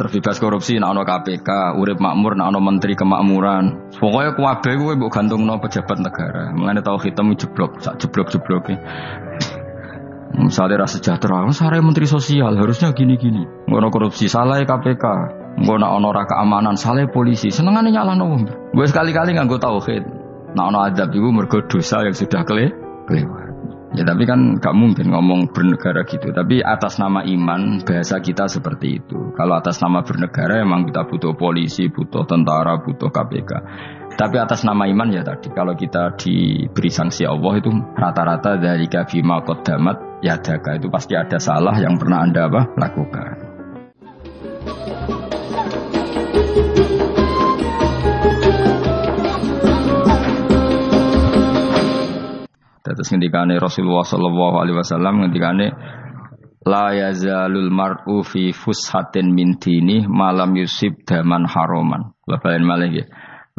terbebas korupsi nak ono KPK, urip makmur nak ono menteri kemakmuran. Pokoknya kuwabe gue mbok gantungno pejabat negara. Mengenai tahu hitam jeblok, sak jeblok-jebloke. Misalnya rasa sejahtera, saya menteri sosial harusnya gini-gini. Ngono korupsi salah ya KPK. Nak ono raka keamanan salah ya polisi. Senengannya nyala wong. Gue sekali-kali nggak gue tauhid. Nak ono adab itu mergo dosa yang sudah kele kelewat. Ya tapi kan gak mungkin ngomong bernegara gitu. Tapi atas nama iman bahasa kita seperti itu. Kalau atas nama bernegara emang kita butuh polisi, butuh tentara, butuh KPK. Tapi atas nama iman ya tadi kalau kita diberi sanksi Allah itu rata-rata dari bima damat ya jaga itu pasti ada salah yang pernah anda apa lakukan. Terus ngendikane Rasulullah sallallahu alaihi wasallam ngendikane la yazalul mar'u fi fushatin min dini malam yusib daman haroman. Bapak malah ya.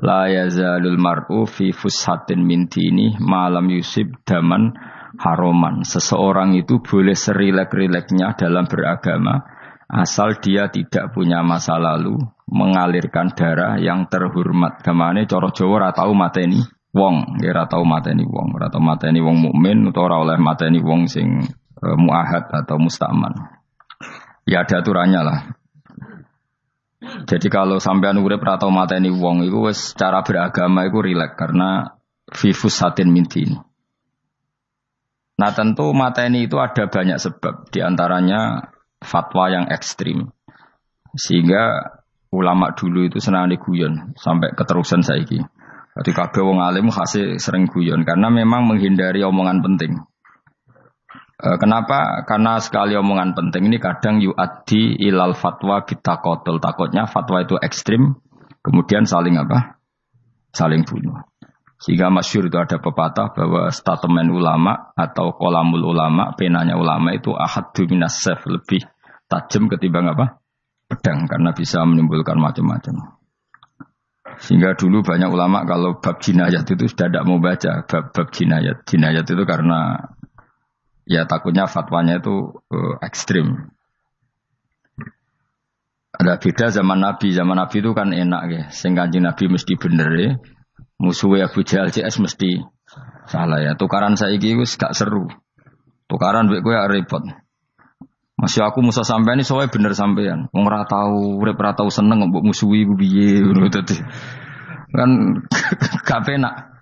La yazalul mar'u fi fushatin min dini malam yusib daman haroman. Seseorang itu boleh serilek-rileknya dalam beragama asal dia tidak punya masa lalu mengalirkan darah yang terhormat. Ke mana coro Jawa ratau mateni wong, ya ora tau mateni wong, ora tau mateni wong mukmin utawa ora oleh mateni wong sing e, muahad atau mustaman. Ya ada aturannya lah. Jadi kalau sampean urip ora tau mateni wong iku wis cara beragama iku rileks karena vivus satin mintin. Nah tentu mateni itu ada banyak sebab, di antaranya fatwa yang ekstrim. Sehingga ulama dulu itu senang diguyon sampai keterusan saiki. Jadi kabeh wong alim hasil sering guyon karena memang menghindari omongan penting. E, kenapa? Karena sekali omongan penting ini kadang yu'addi ilal fatwa kita kotul. Takutnya fatwa itu ekstrim, kemudian saling apa? Saling bunuh. Sehingga masyur itu ada pepatah bahwa statement ulama atau kolamul ulama, penanya ulama itu ahad minas lebih tajam ketimbang apa? Pedang karena bisa menimbulkan macam-macam. Sehingga dulu banyak ulama kalau bab jinayat itu sudah tidak mau baca bab bab jinayat. Jinayat itu karena ya takutnya fatwanya itu uh, ekstrim. Ada beda zaman Nabi. Zaman Nabi itu kan enak ya. Sehingga Nabi mesti bener ya. Musuhnya Abu Jahal CS mesti salah ya. Tukaran saya itu gak seru. Tukaran gue ya repot. Masih aku musa sampean ini soalnya bener sampean. Wong ora tau urip ora tau seneng mbok musuhi ku piye ngono dadi. Kan gak penak.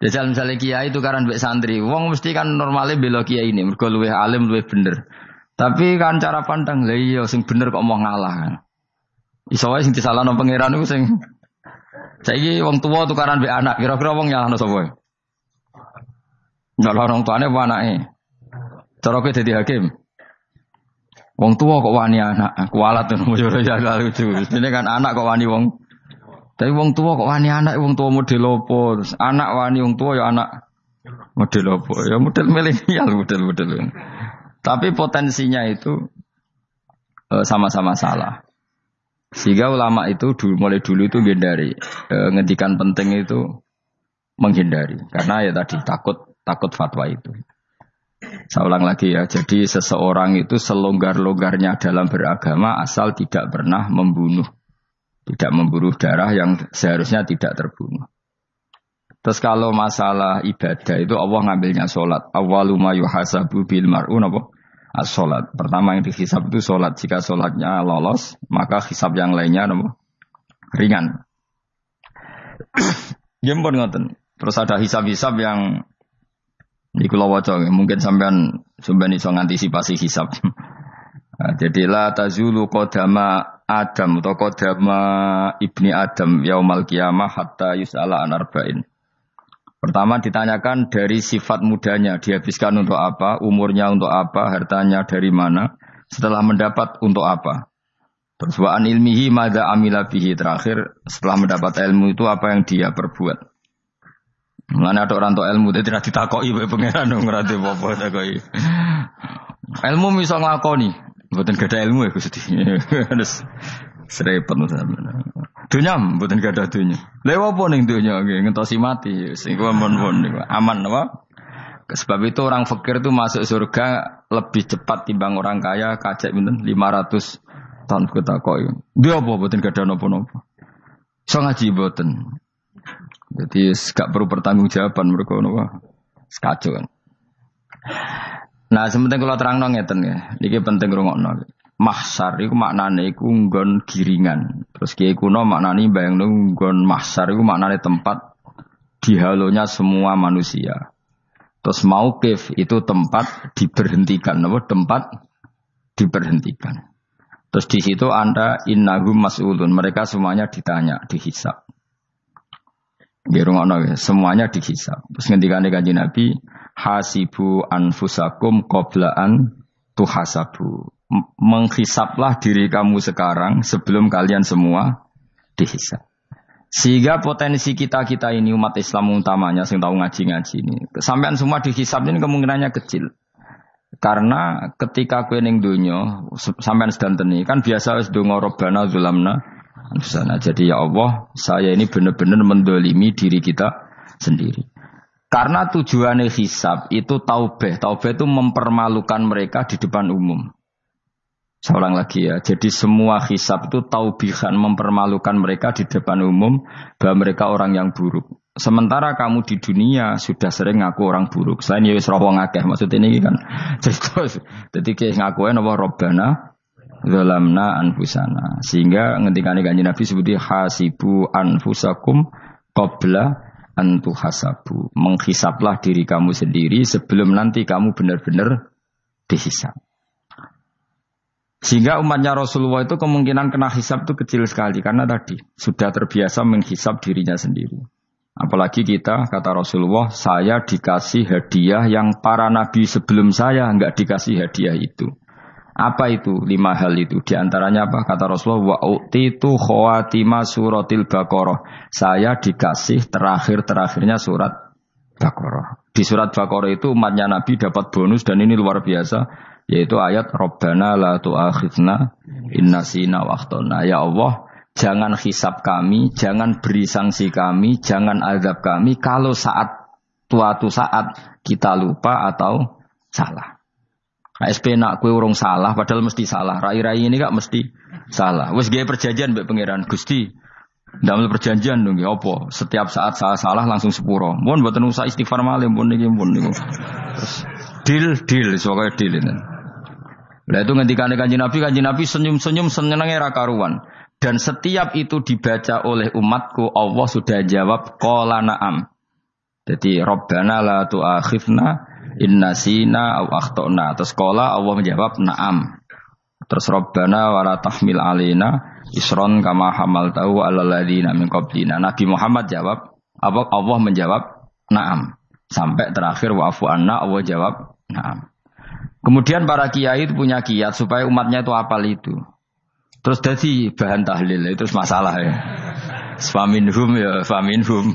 Jajal misalnya kiai itu kan mbek santri, wong mesti kan normalnya bela kiai ini, mergo luwih alim luwih bener. Tapi kan cara pandang lah iya sing bener kok mau ngalah kan. Iso wae sing disalahno pangeran iku sing saiki wong tua tukaran mbek anak, kira-kira wong nyalahno sapa? Nyalahno orang tuane apa anake? Cara kowe dadi hakim. Wong tua kok wani anak, kualat mau ya lucu. Ini kan anak kok wani wong. Tapi wong tua kok wani anak, wong tua model opo. Anak wani wong tua ya anak model opo. Ya model milenial model-model. Tapi potensinya itu eh, sama-sama salah. Sehingga ulama itu dulu, mulai dulu itu menghindari e, ngedikan penting itu menghindari karena ya tadi takut takut fatwa itu. Saya ulang lagi ya, jadi seseorang itu selonggar-longgarnya dalam beragama asal tidak pernah membunuh. Tidak memburu darah yang seharusnya tidak terbunuh. Terus kalau masalah ibadah itu Allah ngambilnya sholat. Awaluma yuhasabu bil mar'un apa? As sholat. Pertama yang dihisab itu sholat. Jika sholatnya lolos, maka hisab yang lainnya apa? Ringan. Ya ngoten. Terus ada hisab-hisab yang ini kalau waca mungkin sampean sampean iso ngantisipasi hisab. nah, jadi la tazulu kodama Adam atau kodama ibni Adam yaumal kiamah hatta yus'ala anarba'in. Pertama ditanyakan dari sifat mudanya, dihabiskan untuk apa, umurnya untuk apa, hartanya dari mana, setelah mendapat untuk apa. Terus wa'an ilmihi mada amila bihi terakhir, setelah mendapat ilmu itu apa yang dia perbuat. Mana ada orang tua ilmu, dia tidak ditakoi bae pangeran dong ngerti apa takoi. Ilmu bisa ngelakoni, buatan gak ada ilmu ya gusti. Harus serempet sampean. Dunya buatan gak ada dunya. Lewa apa ning dunya ngentosi mati, sing pun aman apa? Sebab itu orang fakir itu masuk surga lebih cepat timbang orang kaya kacek lima 500 setan kita koi. Dia apa boten gak ada nopo-nopo. So ngaji. Jadi gak perlu pertanggungjawaban mereka nopo. Sekacau kan. Nah, sementing kalau terang nong ngeten ya. Ini penting rungokno. Mahsar itu maknane iku nggon giringan. Terus kiai kuno maknane bayang nggon mahsar itu maknane tempat dihalonya semua manusia. Terus maukif itu tempat diberhentikan, apa? Tempat diberhentikan. Terus di situ anda innahum mas'ulun. Mereka semuanya ditanya, dihisap. Gerungono semuanya dihisap. Terus ngendikane kanjeng Nabi, hasibu anfusakum qoblaan tuhasabu. Menghisaplah diri kamu sekarang sebelum kalian semua dihisap. Sehingga potensi kita-kita ini umat Islam utamanya yang tahu ngaji-ngaji ini. Sampai semua dihisap ini kemungkinannya kecil. Karena ketika kue ning dunya sampean sedanten kan biasa wis donga robbana zulamna sana. Jadi ya Allah, saya ini benar-benar mendolimi diri kita sendiri. Karena tujuannya hisab itu taubeh. Taubeh itu mempermalukan mereka di depan umum. Seorang lagi ya. Jadi semua hisab itu taubihan mempermalukan mereka di depan umum bahwa mereka orang yang buruk. Sementara kamu di dunia sudah sering ngaku orang buruk. Saya ini wis ngakeh maksud ini kan. Jadi kayak ngakuin apa robbana zalamna anfusana. Sehingga ngendikane kanjeng Nabi sebuti hasibu anfusakum qabla antu hasabu. Menghisaplah diri kamu sendiri sebelum nanti kamu benar-benar dihisap. Sehingga umatnya Rasulullah itu kemungkinan kena hisap itu kecil sekali karena tadi sudah terbiasa menghisap dirinya sendiri. Apalagi kita, kata Rasulullah, saya dikasih hadiah yang para nabi sebelum saya nggak dikasih hadiah itu. Apa itu? Lima hal itu. Di antaranya apa? Kata Rasulullah, wa itu khawatima suratil baqarah. Saya dikasih terakhir-terakhirnya surat Baqarah. Di surat Baqarah itu umatnya Nabi dapat bonus dan ini luar biasa yaitu ayat Rabbana la tu'akhidna innasina waktona. Ya Allah, Jangan hisap kami, jangan beri sanksi kami, jangan azab kami kalau saat suatu saat kita lupa atau salah. SP nak kue urung salah, padahal mesti salah. Rai-rai ini gak mesti salah. Wes gaya perjanjian mbak pangeran Gusti. Dalam perjanjian dong, ya apa? Setiap saat salah salah langsung sepuro. Mohon buat usah istighfar malam, pun nih, pun nih. Deal, deal, soalnya deal ini. Nah itu ngendikan kanji Nabi, kanji Nabi senyum-senyum senengnya rakaruan. Dan setiap itu dibaca oleh umatku, Allah sudah jawab kola na'am. Jadi Rabbana la tu'akhifna inna sina au akhtona. Terus kola Allah menjawab na'am. Terus Rabbana wa la tahmil alina isron kama hamal tahu ala ladina min qablina. Nabi Muhammad jawab, Allah menjawab na'am. Sampai terakhir wa'afu anna Allah jawab na'am. Kemudian para kiai itu punya kiat supaya umatnya itu apal itu. Terus jadi bahan tahlil itu masalah ya. hum ya hum.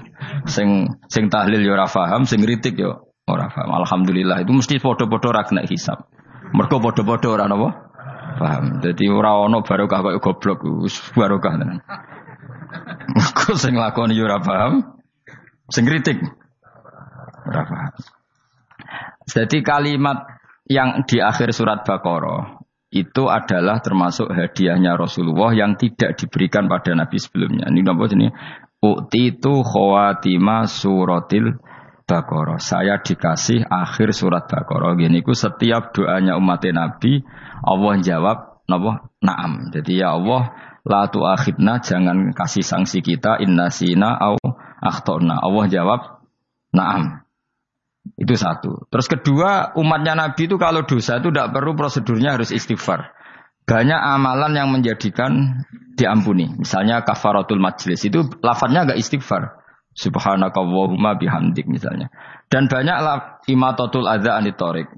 Sing sing tahlil ya ora paham, sing kritik ya ora paham. Alhamdulillah itu mesti podo-podo ra kena hisab. Mergo podo-podo ora napa? Paham. Jadi ora ono barokah kaya goblok barokah tenan. Mergo sing lakoni ya ora paham, sing kritik ora paham. Jadi kalimat yang di akhir surat Baqarah itu adalah termasuk hadiahnya Rasulullah yang tidak diberikan pada Nabi sebelumnya. Ini apa ini? Ukti itu khawatima suratil Baqarah. Saya dikasih akhir surat Baqarah. Gini ku setiap doanya umat Nabi Allah jawab napa? Naam. Jadi ya Allah la tuakhidna jangan kasih sanksi kita innasina au akhtona. Allah jawab naam. Itu satu. Terus kedua, umatnya Nabi itu kalau dosa itu tidak perlu prosedurnya harus istighfar. Banyak amalan yang menjadikan diampuni. Misalnya kafaratul majlis itu lafadznya agak istighfar. Subhanakallahumma bihamdik misalnya. Dan banyak imatatul adza anitorik.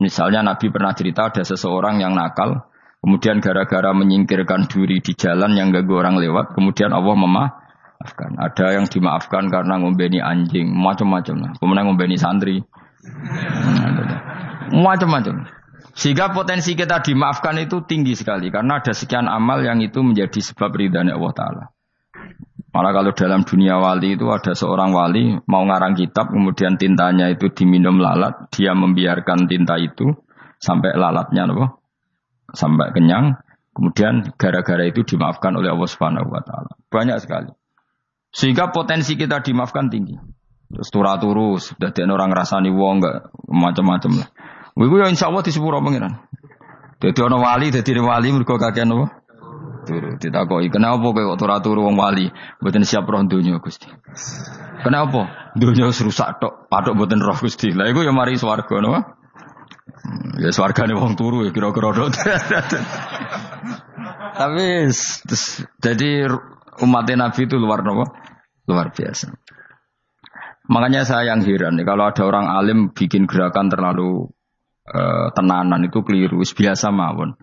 Misalnya Nabi pernah cerita ada seseorang yang nakal. Kemudian gara-gara menyingkirkan duri di jalan yang gak orang lewat. Kemudian Allah memah dimaafkan. Ada yang dimaafkan karena ngombeni anjing, macam-macam. Kemudian ngombeni santri, macam-macam. Sehingga potensi kita dimaafkan itu tinggi sekali karena ada sekian amal yang itu menjadi sebab ridhanya Allah Taala. Malah kalau dalam dunia wali itu ada seorang wali mau ngarang kitab kemudian tintanya itu diminum lalat, dia membiarkan tinta itu sampai lalatnya loh, sampai kenyang, Kemudian gara-gara itu dimaafkan oleh Allah Subhanahu wa taala. Banyak sekali. Sehingga potensi kita dimaafkan tinggi. Terus turah turus, dadi orang rasani wong enggak macam-macam lah. Wiku ya insya Allah disepuro pengiran. Jadi ono wali, jadi wali mereka kakean apa? Turu. Ditakoki, kenapa kowe kok turah turu wong wali? Mboten siap roh donya Gusti. Kenapa? Donya rusak tok, patok mboten roh Gusti. Lah iku ya mari swarga napa? Ya swargane wong turu ya kira-kira Tapi jadi umat Nabi itu luar nopo luar biasa. Makanya saya yang heran nih kalau ada orang alim bikin gerakan terlalu uh, tenanan itu keliru, biasa mawon.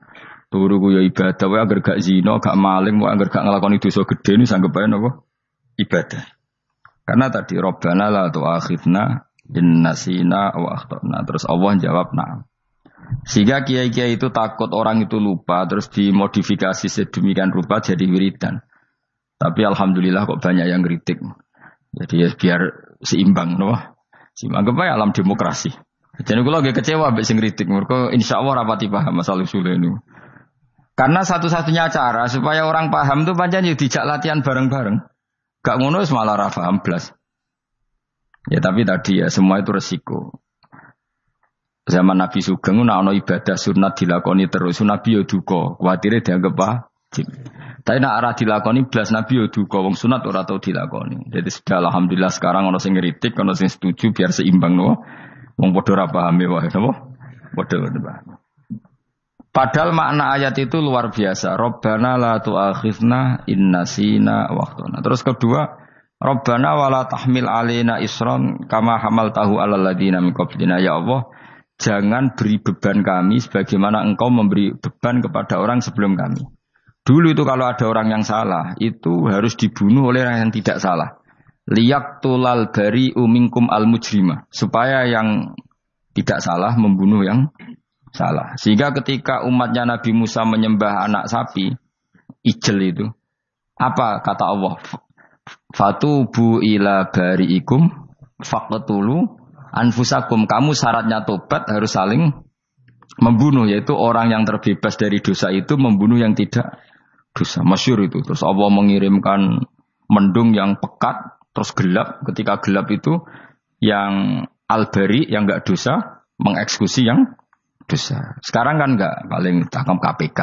Turu ya ibadah, wae agar gak zina, gak maling, wae agar gak ngelakoni dosa gede ini sanggep ae nopo ibadah. Karena tadi Robbana la tu'akhidna in nasina wa akhtana. Terus Allah jawab nah. Sehingga kiai-kiai itu takut orang itu lupa terus dimodifikasi sedemikian rupa jadi wiridan. Tapi alhamdulillah kok banyak yang kritik. Jadi ya biar seimbang, no? Seimbang apa alam demokrasi. Jadi kalau lagi kecewa ambek sing kritik, mereka insya Allah rapati paham masalah usul ini. Karena satu-satunya cara supaya orang paham tuh panjang ya dijak latihan bareng-bareng. Gak ngono malah rafaham belas. Ya tapi tadi ya semua itu resiko. Zaman Nabi Sugeng nak ono ibadah sunat dilakoni terus Nabi yo duka, kuwatire dianggap wajib. Tapi nak arah dilakoni belas Nabi yo duka, wong sunat ora tau dilakoni. Jadi sudah alhamdulillah sekarang ono sing ngritik, ono sing setuju biar seimbang no. Wong padha ora paham wae napa? Padha paham. Padahal makna ayat itu luar biasa. Robbana la tu'akhizna innasina waktuna. Terus kedua, Robbana wala tahmil alina isron kama hamal tahu alal ladina min Ya Allah, jangan beri beban kami sebagaimana engkau memberi beban kepada orang sebelum kami. Dulu itu kalau ada orang yang salah, itu harus dibunuh oleh orang yang tidak salah. Liyak tulal bari umingkum al mujrima. Supaya yang tidak salah membunuh yang salah. Sehingga ketika umatnya Nabi Musa menyembah anak sapi, ijel itu, apa kata Allah? Fatubu ila bari'ikum faqtulu anfusakum kamu syaratnya tobat harus saling membunuh yaitu orang yang terbebas dari dosa itu membunuh yang tidak dosa masyur itu terus Allah mengirimkan mendung yang pekat terus gelap ketika gelap itu yang albari yang enggak dosa mengeksekusi yang dosa sekarang kan enggak paling takam KPK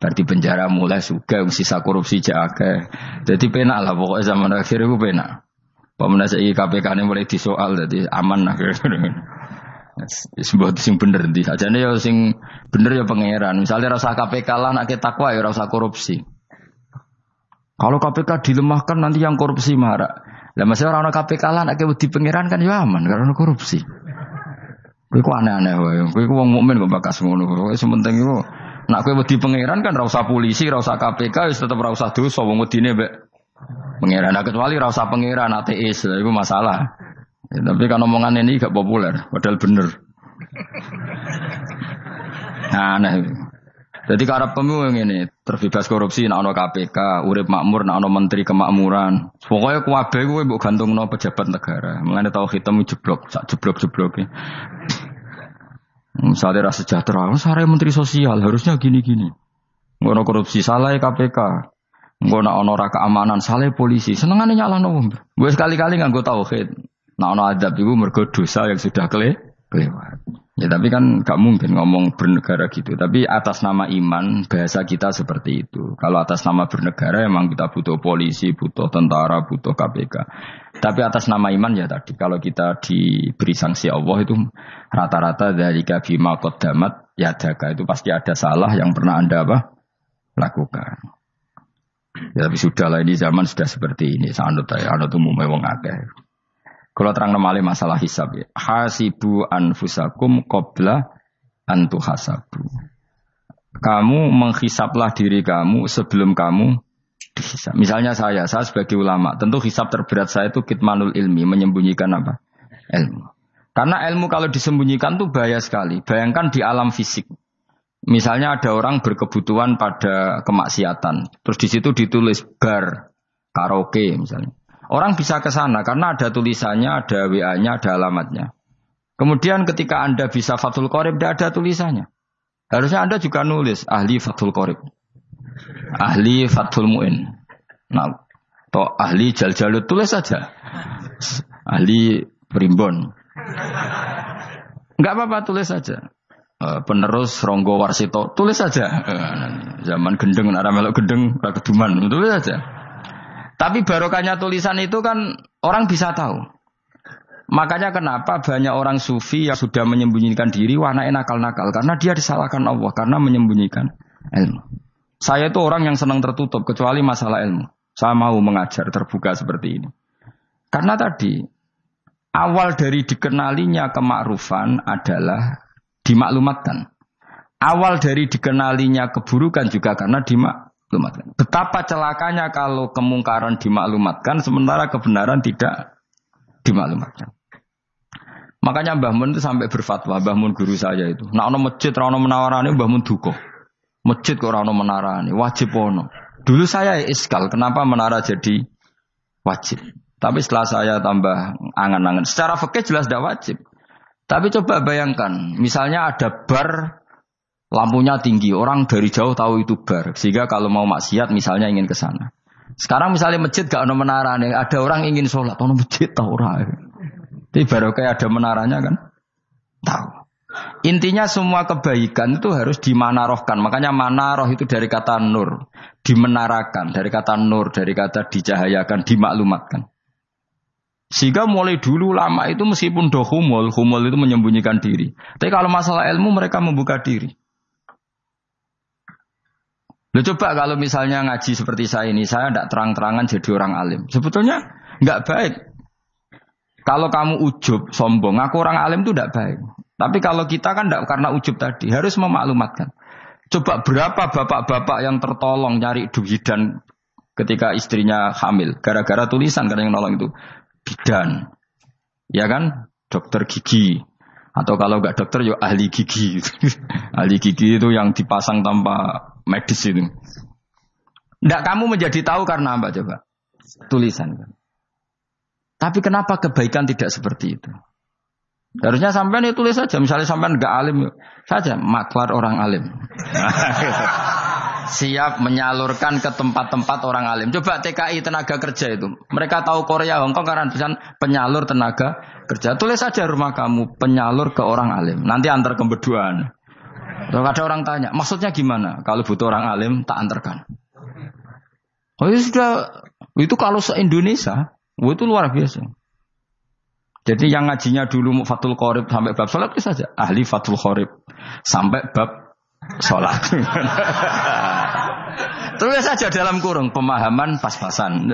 berarti penjara mulai suka sisa korupsi jaga jadi penak lah pokoknya zaman akhir itu penak Pemenang saya KPK ini mulai disoal jadi aman lah. Sebuah sing bener di saja nih ya sing bener ya pangeran. Misalnya rasa KPK lah nak takwa ya rasa korupsi. Kalau KPK dilemahkan nanti yang korupsi marah. Lah masih orang KPK lah nak di pangeran kan ya aman karena korupsi. Kowe ku aneh-aneh wae. Kowe ku wong mukmin kok bakas ngono. Kowe sementing iku nak kowe wedi pangeran kan ra usah polisi, ra usah KPK wis tetep ra usah dosa wong wedine mbek Pengiran, nah, kecuali rasa pengiran ateis, itu masalah. Ya, tapi kan omongan ini gak populer, padahal bener. Nah, nah. Jadi karena pemilu ini terbebas korupsi, nak ono KPK, urip makmur, nak ono menteri kemakmuran. Pokoknya kuabe gue bu gantung no pejabat negara. Mengenai tahu hitam jeblok, sak jeblok jeblok ya. Misalnya rasa sejahtera, saya menteri sosial harusnya gini gini. Ngono korupsi salah KPK. Nak ono raka keamanan, salah polisi, senengannya nyala wong. Gue sekali-kali tahu hit. Nak ono adab itu mergo dosa yang sudah kele kelewat. Ya tapi kan gak mungkin ngomong bernegara gitu. Tapi atas nama iman bahasa kita seperti itu. Kalau atas nama bernegara emang kita butuh polisi, butuh tentara, butuh KPK. Tapi atas nama iman ya tadi kalau kita diberi sanksi Allah itu rata-rata dari kabima damat ya jaga itu pasti ada salah yang pernah anda apa lakukan. Ya, tapi sudah lah ini zaman sudah seperti ini. Sanut ya, anut umum wong akeh. Kalau terang nomale masalah hisab ya. Hasibu anfusakum qabla antu hasabu. Kamu menghisaplah diri kamu sebelum kamu dihisap. Misalnya saya, saya sebagai ulama, tentu hisap terberat saya itu kitmanul ilmi, menyembunyikan apa? Ilmu. Karena ilmu kalau disembunyikan tuh bahaya sekali. Bayangkan di alam fisik. Misalnya ada orang berkebutuhan pada kemaksiatan, terus di situ ditulis bar, karaoke misalnya. Orang bisa ke sana karena ada tulisannya, ada WA-nya, ada alamatnya. Kemudian ketika Anda bisa Fatul Qorib, tidak ada tulisannya. Harusnya Anda juga nulis ahli Fathul Qorib. Ahli Fathul Mu'in. Nah, toh ahli Jal Jalut tulis saja. Ahli Primbon. Enggak apa-apa tulis saja. Eh, penerus Ronggo Warsito tulis saja. Eh, zaman gendeng, arah melok gendeng, keduman, tulis saja. Tapi barokahnya tulisan itu kan orang bisa tahu. Makanya kenapa banyak orang sufi yang sudah menyembunyikan diri warna nakal-nakal karena dia disalahkan Allah karena menyembunyikan ilmu. Saya itu orang yang senang tertutup kecuali masalah ilmu. Saya mau mengajar terbuka seperti ini. Karena tadi awal dari dikenalinya kemakrufan adalah dimaklumatkan. Awal dari dikenalinya keburukan juga karena dimaklumatkan. Betapa celakanya kalau kemungkaran dimaklumatkan sementara kebenaran tidak dimaklumatkan. Makanya Mbah Mun itu sampai berfatwa, Mbah Mun guru saya itu. Nah ono masjid ra ono menawarane Mbah Mun duka. Masjid kok ora ono menarane, wajib ono. Dulu saya iskal, kenapa menara jadi wajib? Tapi setelah saya tambah angan-angan, secara fikih jelas tidak wajib. Tapi coba bayangkan, misalnya ada bar lampunya tinggi, orang dari jauh tahu itu bar, sehingga kalau mau maksiat misalnya ingin ke sana. Sekarang misalnya masjid gak ono menara nih, ada orang ingin sholat, ono masjid tahu orang. Tapi baru kayak ada menaranya kan? Tahu. Intinya semua kebaikan itu harus dimanarohkan. Makanya manaroh itu dari kata nur. Dimenarakan. Dari kata nur. Dari kata dicahayakan. Dimaklumatkan. Sehingga mulai dulu lama itu meskipun doh humul. Humul itu menyembunyikan diri. Tapi kalau masalah ilmu mereka membuka diri. Lo coba kalau misalnya ngaji seperti saya ini, saya tidak terang-terangan jadi orang alim. Sebetulnya nggak baik. Kalau kamu ujub, sombong, aku orang alim itu tidak baik. Tapi kalau kita kan tidak karena ujub tadi, harus memaklumatkan. Coba berapa bapak-bapak yang tertolong nyari dan ketika istrinya hamil. Gara-gara tulisan karena yang nolong itu. Bidan. Ya kan? Dokter gigi. Atau kalau nggak dokter, ya ahli gigi. ahli gigi itu yang dipasang tanpa medis itu. Tidak kamu menjadi tahu karena apa coba? Tulisan. Tapi kenapa kebaikan tidak seperti itu? Harusnya sampean itu tulis saja. Misalnya sampean nggak alim saja, maklar orang alim. Siap menyalurkan ke tempat-tempat orang alim. Coba TKI tenaga kerja itu. Mereka tahu Korea, Hongkong karena penyalur tenaga kerja. Tulis saja rumah kamu penyalur ke orang alim. Nanti antar kebeduan. Kalau ada orang tanya, maksudnya gimana? Kalau butuh orang alim, tak antarkan. Oh ya sudah, itu kalau se Indonesia, Wah itu luar biasa. Jadi yang ngajinya dulu Fatul Qorib sampai bab sholat itu saja. Ahli Fatul Qorib. Sampai bab sholat. Tulis saja dalam kurung pemahaman pas-pasan.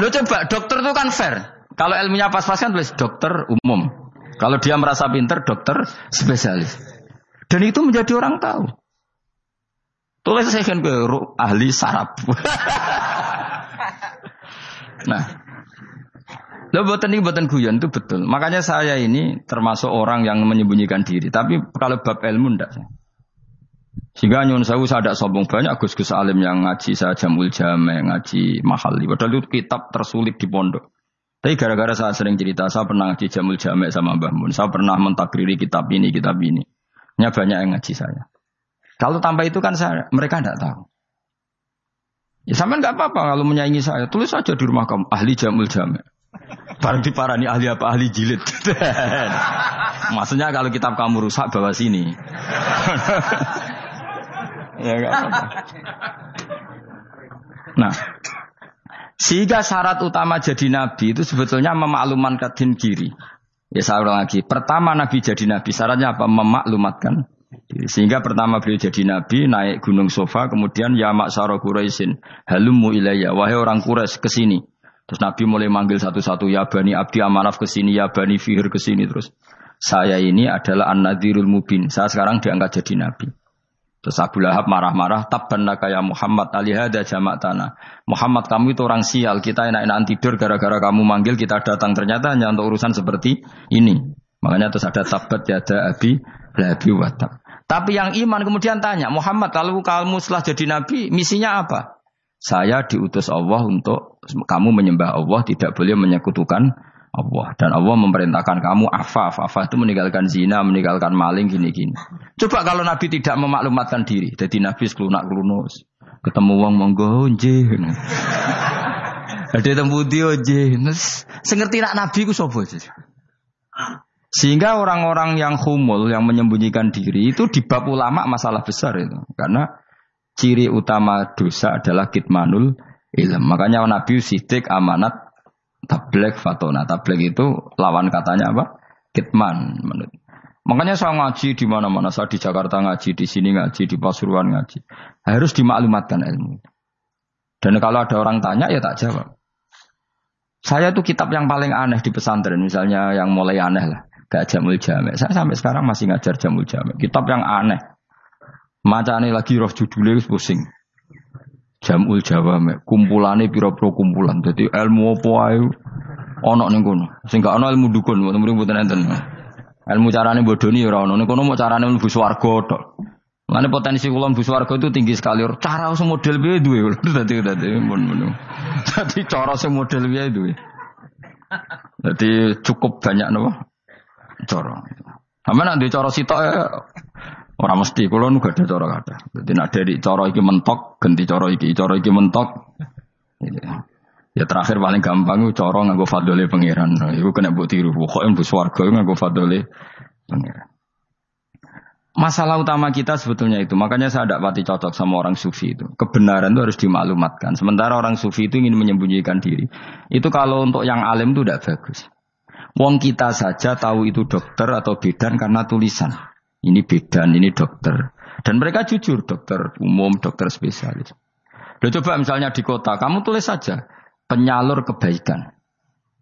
Lo coba dokter itu kan fair. Kalau ilmunya pas-pasan tulis dokter umum. Kalau dia merasa pinter dokter spesialis. Dan itu menjadi orang tahu. Tulis saya kan ke ahli sarap. Nah, Lo buatan ini buatan guyon itu betul. Makanya saya ini termasuk orang yang menyembunyikan diri. Tapi kalau bab ilmu ndak. Sehingga nyun saya usah ada sombong banyak Gus Gus Alim yang ngaji saya jamul jame ngaji mahal. Padahal itu kitab tersulit di pondok. Tapi gara-gara saya sering cerita, saya pernah ngaji jamul jame sama Mbah Mun. Saya pernah mentakriri kitab ini, kitab ini. Ini banyak yang ngaji saya. Kalau tanpa itu kan saya, mereka tidak tahu. Ya sama nggak apa-apa kalau menyaingi saya. Tulis saja di rumah kamu ahli jamul jame. Barang diparani ahli apa ahli jilid. Maksudnya kalau kitab kamu rusak bawa sini. ya gak apa-apa. Nah, sehingga syarat utama jadi nabi itu sebetulnya memaklumatkan din kiri. Ya saya ulang lagi. Pertama nabi jadi nabi syaratnya apa? Memaklumatkan sehingga pertama beliau jadi nabi naik gunung sofa kemudian ya maksaro Quraisyin halumu ilayya wahai orang Quraisy ke sini. Terus nabi mulai manggil satu-satu ya bani abdi amanaf ke sini ya bani fihir ke sini terus. Saya ini adalah an-nadhirul mubin. Saya sekarang diangkat jadi nabi. Terus Abu Lahab marah-marah, tabban kaya Muhammad alihada jamak tanah. Muhammad kamu itu orang sial, kita enak-enakan tidur gara-gara kamu manggil kita datang. Ternyata hanya untuk urusan seperti ini. Makanya terus ada tabat ya ada abi labi watak. Tapi yang iman kemudian tanya, Muhammad kalau kamu setelah jadi nabi, misinya apa? Saya diutus Allah untuk kamu menyembah Allah, tidak boleh menyekutukan Allah. Dan Allah memerintahkan kamu afaf. Afaf itu meninggalkan zina meninggalkan maling gini gini coba kalau Nabi tidak memaklumatkan diri. Jadi Nabi seklunak kelunus ketemu uang monggo nggih ada tembu dia jenis sengerti nak Nabi ku sapa sehingga orang-orang yang humul yang menyembunyikan diri itu di bab ulama masalah besar itu. Karena ciri utama dosa adalah kitmanul ilm. Makanya Nabi sidik amanat Tablek fatona. Tablek itu lawan katanya apa? Kitman. Makanya saya ngaji di mana-mana. Saya di Jakarta ngaji, di sini ngaji, di Pasuruan ngaji. Harus dimaklumatkan ilmu. Dan kalau ada orang tanya ya tak jawab. Saya itu kitab yang paling aneh di pesantren. Misalnya yang mulai aneh lah. Gak jamul jamek. Saya sampai sekarang masih ngajar jamul jamek. Kitab yang aneh. Macane lagi roh judulnya pusing. Jamul mek kumpulane pira-pira kumpulan. Jadi ilmu apa ae ana ning kono. Sing gak ana ilmu dukun, mboten mboten enten. Ilmu carane bodoni ora ana. Ning kono mau carane mlebu swarga tok. Mane potensi kula mlebu swarga itu tinggi sekali. Cara sing model piye duwe. Dadi dadi mun mun. Dadi cara sing model piye duwe. Jadi cukup banyak napa? Cara. Sampe nek cara sitok ya Orang mesti kalau nu gak ada cara kata. Jadi nak dari cara iki mentok, ganti cara iki, cara iki mentok. Ya terakhir paling gampang itu cara nganggo fadole pangeran. Nah, itu kena buat tiru. Pokoknya bu swarga nganggo fadole pangeran. Masalah utama kita sebetulnya itu. Makanya saya tidak pati cocok sama orang sufi itu. Kebenaran itu harus dimaklumatkan. Sementara orang sufi itu ingin menyembunyikan diri. Itu kalau untuk yang alim itu tidak bagus. Wong kita saja tahu itu dokter atau bidan karena tulisan. Ini bidan, ini dokter. Dan mereka jujur, dokter umum, dokter spesialis. Loh coba misalnya di kota, kamu tulis saja penyalur kebaikan.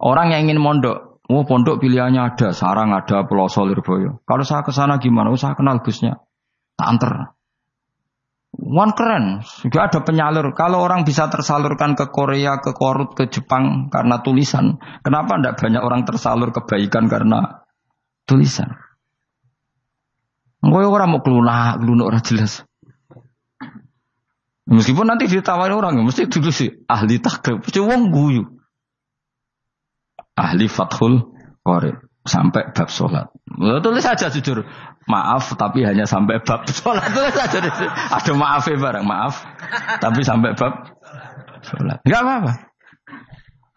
Orang yang ingin mondok, oh pondok pilihannya ada, sarang ada, pulau Lirboyo. Kalau saya ke sana gimana? Oh, saya kenal Gusnya. Tak anter. One keren, juga ada penyalur. Kalau orang bisa tersalurkan ke Korea, ke Korut, ke Jepang karena tulisan, kenapa tidak banyak orang tersalur kebaikan karena tulisan? Gue orang mau kelunak, kelunak orang jelas. Meskipun nanti ditawari orang, mesti dulu sih ahli takrib, mesti wong guyu. Ahli fathul qori sampai bab sholat. Tulis saja jujur, maaf tapi hanya sampai bab sholat. Tulis saja ada maaf ya barang, maaf. Tapi sampai bab sholat. Enggak apa-apa.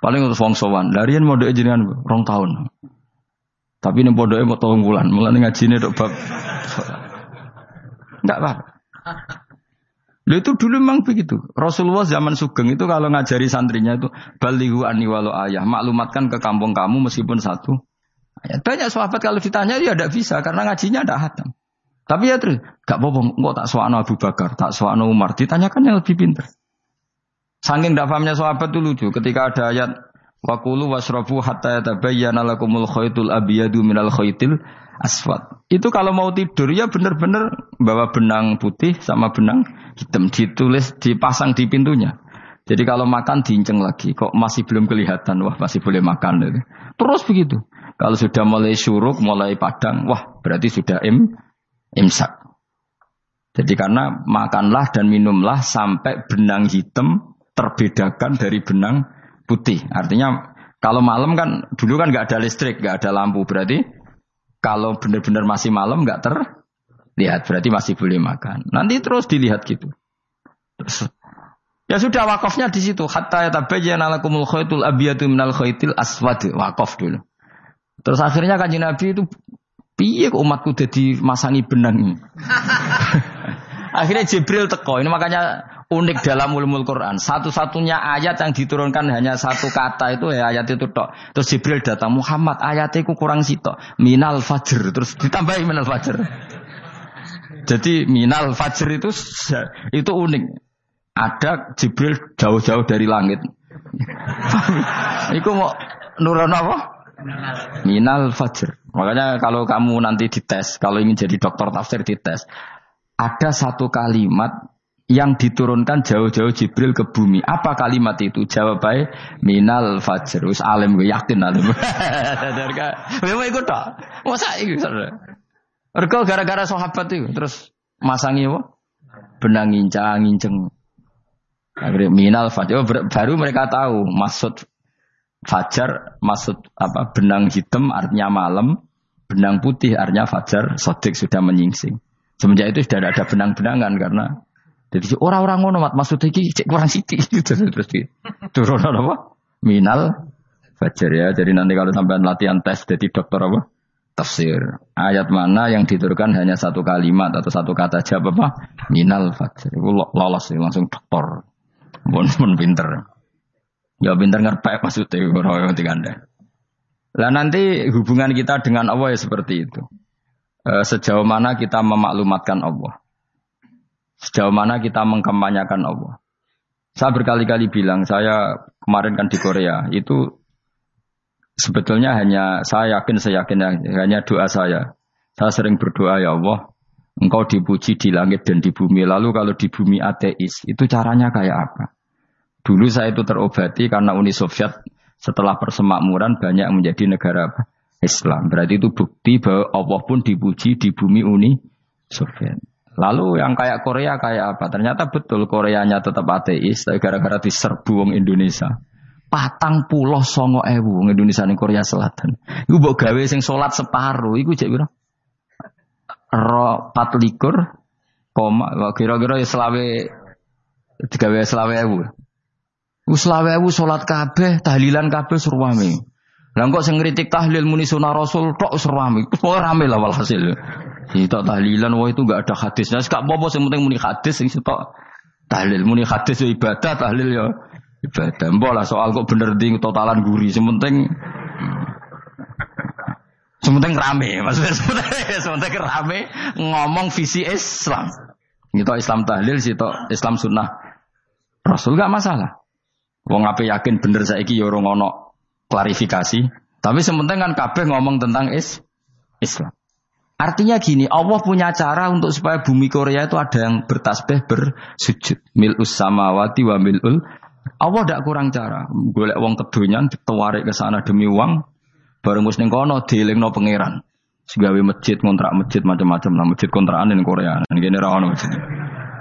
Paling untuk wong sowan. Larian mau doa jenengan rong tahun. Tapi ini bodohnya mau tolong bulan. Mulai ngaji ini bab Enggak apa. Lalu itu dulu memang begitu. Rasulullah zaman Sugeng itu kalau ngajari santrinya itu balihu walau ayah. Maklumatkan ke kampung kamu meskipun satu. Banyak sahabat kalau ditanya ya tidak bisa karena ngajinya ada hatam. Tapi ya terus, gak apa-apa, enggak tak soal Abu Bakar, tak soal Umar. Ditanyakan yang lebih pintar. Saking tidak pahamnya sahabat itu lucu. Ketika ada ayat Wakulu wasrofu hatta yatabayyana lakumul khaytul abiyadu minal khaytil aswad. Itu kalau mau tidur ya benar-benar bawa benang putih sama benang hitam ditulis dipasang di pintunya. Jadi kalau makan diinceng lagi, kok masih belum kelihatan, wah masih boleh makan. Gitu. Terus begitu. Kalau sudah mulai syuruk, mulai padang, wah berarti sudah im, imsak. Jadi karena makanlah dan minumlah sampai benang hitam terbedakan dari benang putih. Artinya kalau malam kan dulu kan nggak ada listrik, nggak ada lampu berarti kalau benar-benar masih malam nggak terlihat berarti masih boleh makan. Nanti terus dilihat gitu. Terus, ya sudah wakafnya di situ. Hatta yatabayyana lakumul khaytul abiyatu minal khaytil aswad. Wakaf dulu. Terus akhirnya kanji Nabi itu piye umatku jadi masangi benang Akhirnya Jibril teko. Ini makanya unik dalam ulumul Quran. Satu-satunya ayat yang diturunkan hanya satu kata itu ya ayat itu tok. Terus Jibril datang, Muhammad ayatnya itu kurang sitok. Minal fajr. Terus ditambahi minal fajr. Jadi minal fajr itu itu unik. Ada Jibril jauh-jauh dari langit. Iku mau nurun apa? Minal fajr. Makanya kalau kamu nanti dites, kalau ingin jadi dokter tafsir dites, ada satu kalimat yang diturunkan jauh-jauh Jibril ke bumi. Apa kalimat itu? Jawab baik minal fajr. Wis alim gue yakin alim. Memang ikut tak? Masa ikut Mereka gara-gara sahabat itu terus masangi apa? Benang ngincang nginceng. Minal fajr. Oh, baru mereka tahu maksud fajar maksud apa benang hitam artinya malam, benang putih artinya fajar sodik sudah menyingsing. Semenjak itu sudah ada benang-benangan karena jadi orang-orang ngono mat maksud iki cek kurang siti terus terus turun apa? Minal fajar ya. Jadi nanti kalau sampai latihan tes jadi dokter apa? Tafsir. Ayat mana yang diturunkan hanya satu kalimat atau satu kata aja apa? Minal fajar. Itu lolos langsung dokter. Bon, bon pinter. Ya pinter ngerpek maksudnya orang yang anda. Lah nanti hubungan kita dengan Allah ya seperti itu. E, sejauh mana kita memaklumatkan Allah. Sejauh mana kita mengkampanyakan Allah. Saya berkali-kali bilang, saya kemarin kan di Korea, itu sebetulnya hanya, saya yakin, saya yakin, hanya doa saya. Saya sering berdoa, ya Allah, engkau dipuji di langit dan di bumi. Lalu kalau di bumi ateis, itu caranya kayak apa? Dulu saya itu terobati karena Uni Soviet setelah persemakmuran banyak menjadi negara Islam. Berarti itu bukti bahwa Allah pun dipuji di bumi Uni Soviet. Lalu yang kayak Korea kayak apa? Ternyata betul Koreanya tetap ateis, gara-gara diserbu wong Indonesia. Patang pulau songo ewu wong Indonesia ning Korea Selatan. Iku mbok gawe sing salat separuh, iku cek piro? Ro patlikur koma kira-kira ya selawe digawe selawe ewu. Uslawe ewu sholat kabeh, tahlilan kabeh surwame. Lah kok sing ngritik tahlil muni sunah Rasul tok surwame. Pokoke rame lah walhasil. Itu tahlilan wah itu enggak ada hadisnya. Gak apa-apa sing penting muni hadis sing sitok tahlil muni hadis ya ibadah, tahlil ya ibadah. Mbok soal kok bener di totalan guri. Sing penting Sementing rame, maksudnya sementing, sementing rame ngomong visi Islam. Itu Islam tahlil, situ Islam sunnah Rasul gak masalah. Wong ape yakin bener saiki ya ora ono klarifikasi. Tapi sementing kan kabeh ngomong tentang is Islam. Artinya gini, Allah punya cara untuk supaya bumi Korea itu ada yang bertasbih bersujud. Mil'us samawati wa mil'ul. Allah tidak kurang cara. Golek wong kedonyan ditawarik ke sana demi uang. Bareng wis ning kono dielingno pangeran. Segawe masjid, kontrak masjid macam-macam lah masjid kontrakan di Korea. Ini ra ono masjid.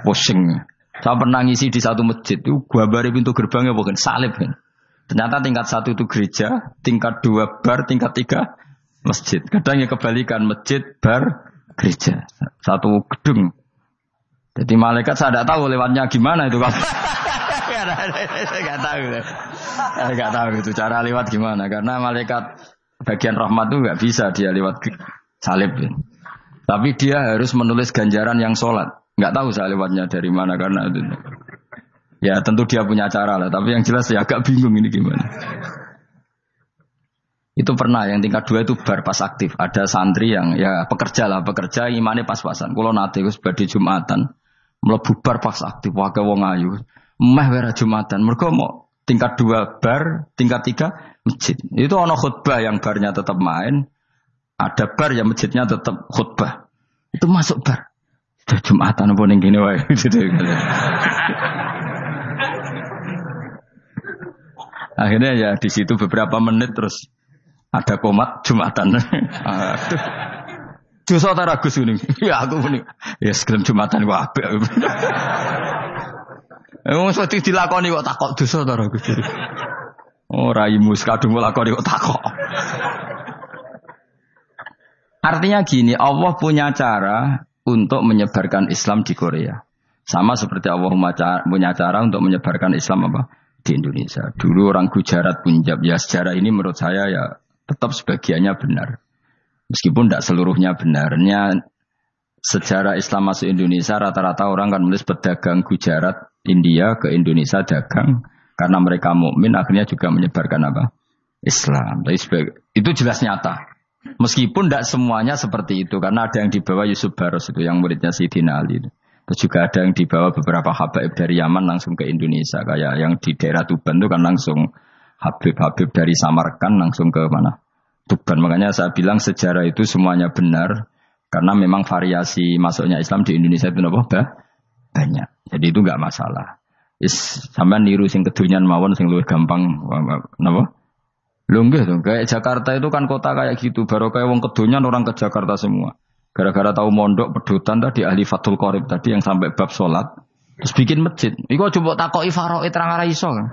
Pusing. Saya pernah ngisi di satu masjid itu gua bari pintu gerbangnya bukan salib kan. Ternyata tingkat satu itu gereja, tingkat dua bar, tingkat tiga masjid. Kadang ya kebalikan masjid, bar, gereja. Satu gedung. Jadi malaikat saya tidak tahu lewatnya gimana itu kalau Gak tahu, gak tahu itu cara lewat gimana karena malaikat bagian rahmat itu nggak bisa dia lewat salib. Tapi dia harus menulis ganjaran yang sholat. Nggak tahu saya lewatnya dari mana karena itu. Ya tentu dia punya cara lah, tapi yang jelas ya agak bingung ini gimana. Itu pernah yang tingkat dua itu bar pas aktif. Ada santri yang ya pekerja lah, pekerja imannya pas-pasan. Kalau nanti gue sebagai jumatan, melebu bar pas aktif, waga wong ayu. Meh wera jumatan, mereka mau tingkat dua bar, tingkat tiga masjid. Itu ono khutbah yang barnya tetap main, ada bar yang masjidnya tetap khutbah. Itu masuk bar. Sudah Jumatan apa ning kene wae gitu. Akhirnya ya di situ beberapa menit terus ada komat Jumatan. Dosa ta ragus ini. Ya aku muni. Ya segelem Jumatan kok apik. Emang seperti dilakoni kok takok dosa ta ragus. Oh raimu kadung lakoni kok takok. Artinya gini, Allah punya cara untuk menyebarkan Islam di Korea. Sama seperti Allah punya cara untuk menyebarkan Islam apa di Indonesia. Dulu orang Gujarat Punjab ya sejarah ini menurut saya ya tetap sebagiannya benar. Meskipun tidak seluruhnya benarnya sejarah Islam masuk Indonesia rata-rata orang kan menulis pedagang Gujarat India ke Indonesia dagang karena mereka mukmin akhirnya juga menyebarkan apa Islam. Itu jelas nyata. Meskipun tidak semuanya seperti itu, karena ada yang dibawa Yusuf Baros itu yang muridnya Sayyidina Ali. Terus juga ada yang dibawa beberapa habaib dari Yaman langsung ke Indonesia, kayak yang di daerah Tuban itu kan langsung Habib-Habib dari Samarkand langsung ke mana? Tuban. Makanya saya bilang sejarah itu semuanya benar, karena memang variasi masuknya Islam di Indonesia itu apa? banyak. Jadi itu nggak masalah. Is sampai niru sing kedunyan mawon sing luwih gampang napa? Lungguh tuh, kayak Jakarta itu kan kota kayak gitu, baru kayak wong kedonyan orang ke Jakarta semua. Gara-gara tahu mondok pedutan tadi ahli Fatul Qorib tadi yang sampai bab sholat, terus bikin masjid. Iku coba takoki Faroe terang iso kan.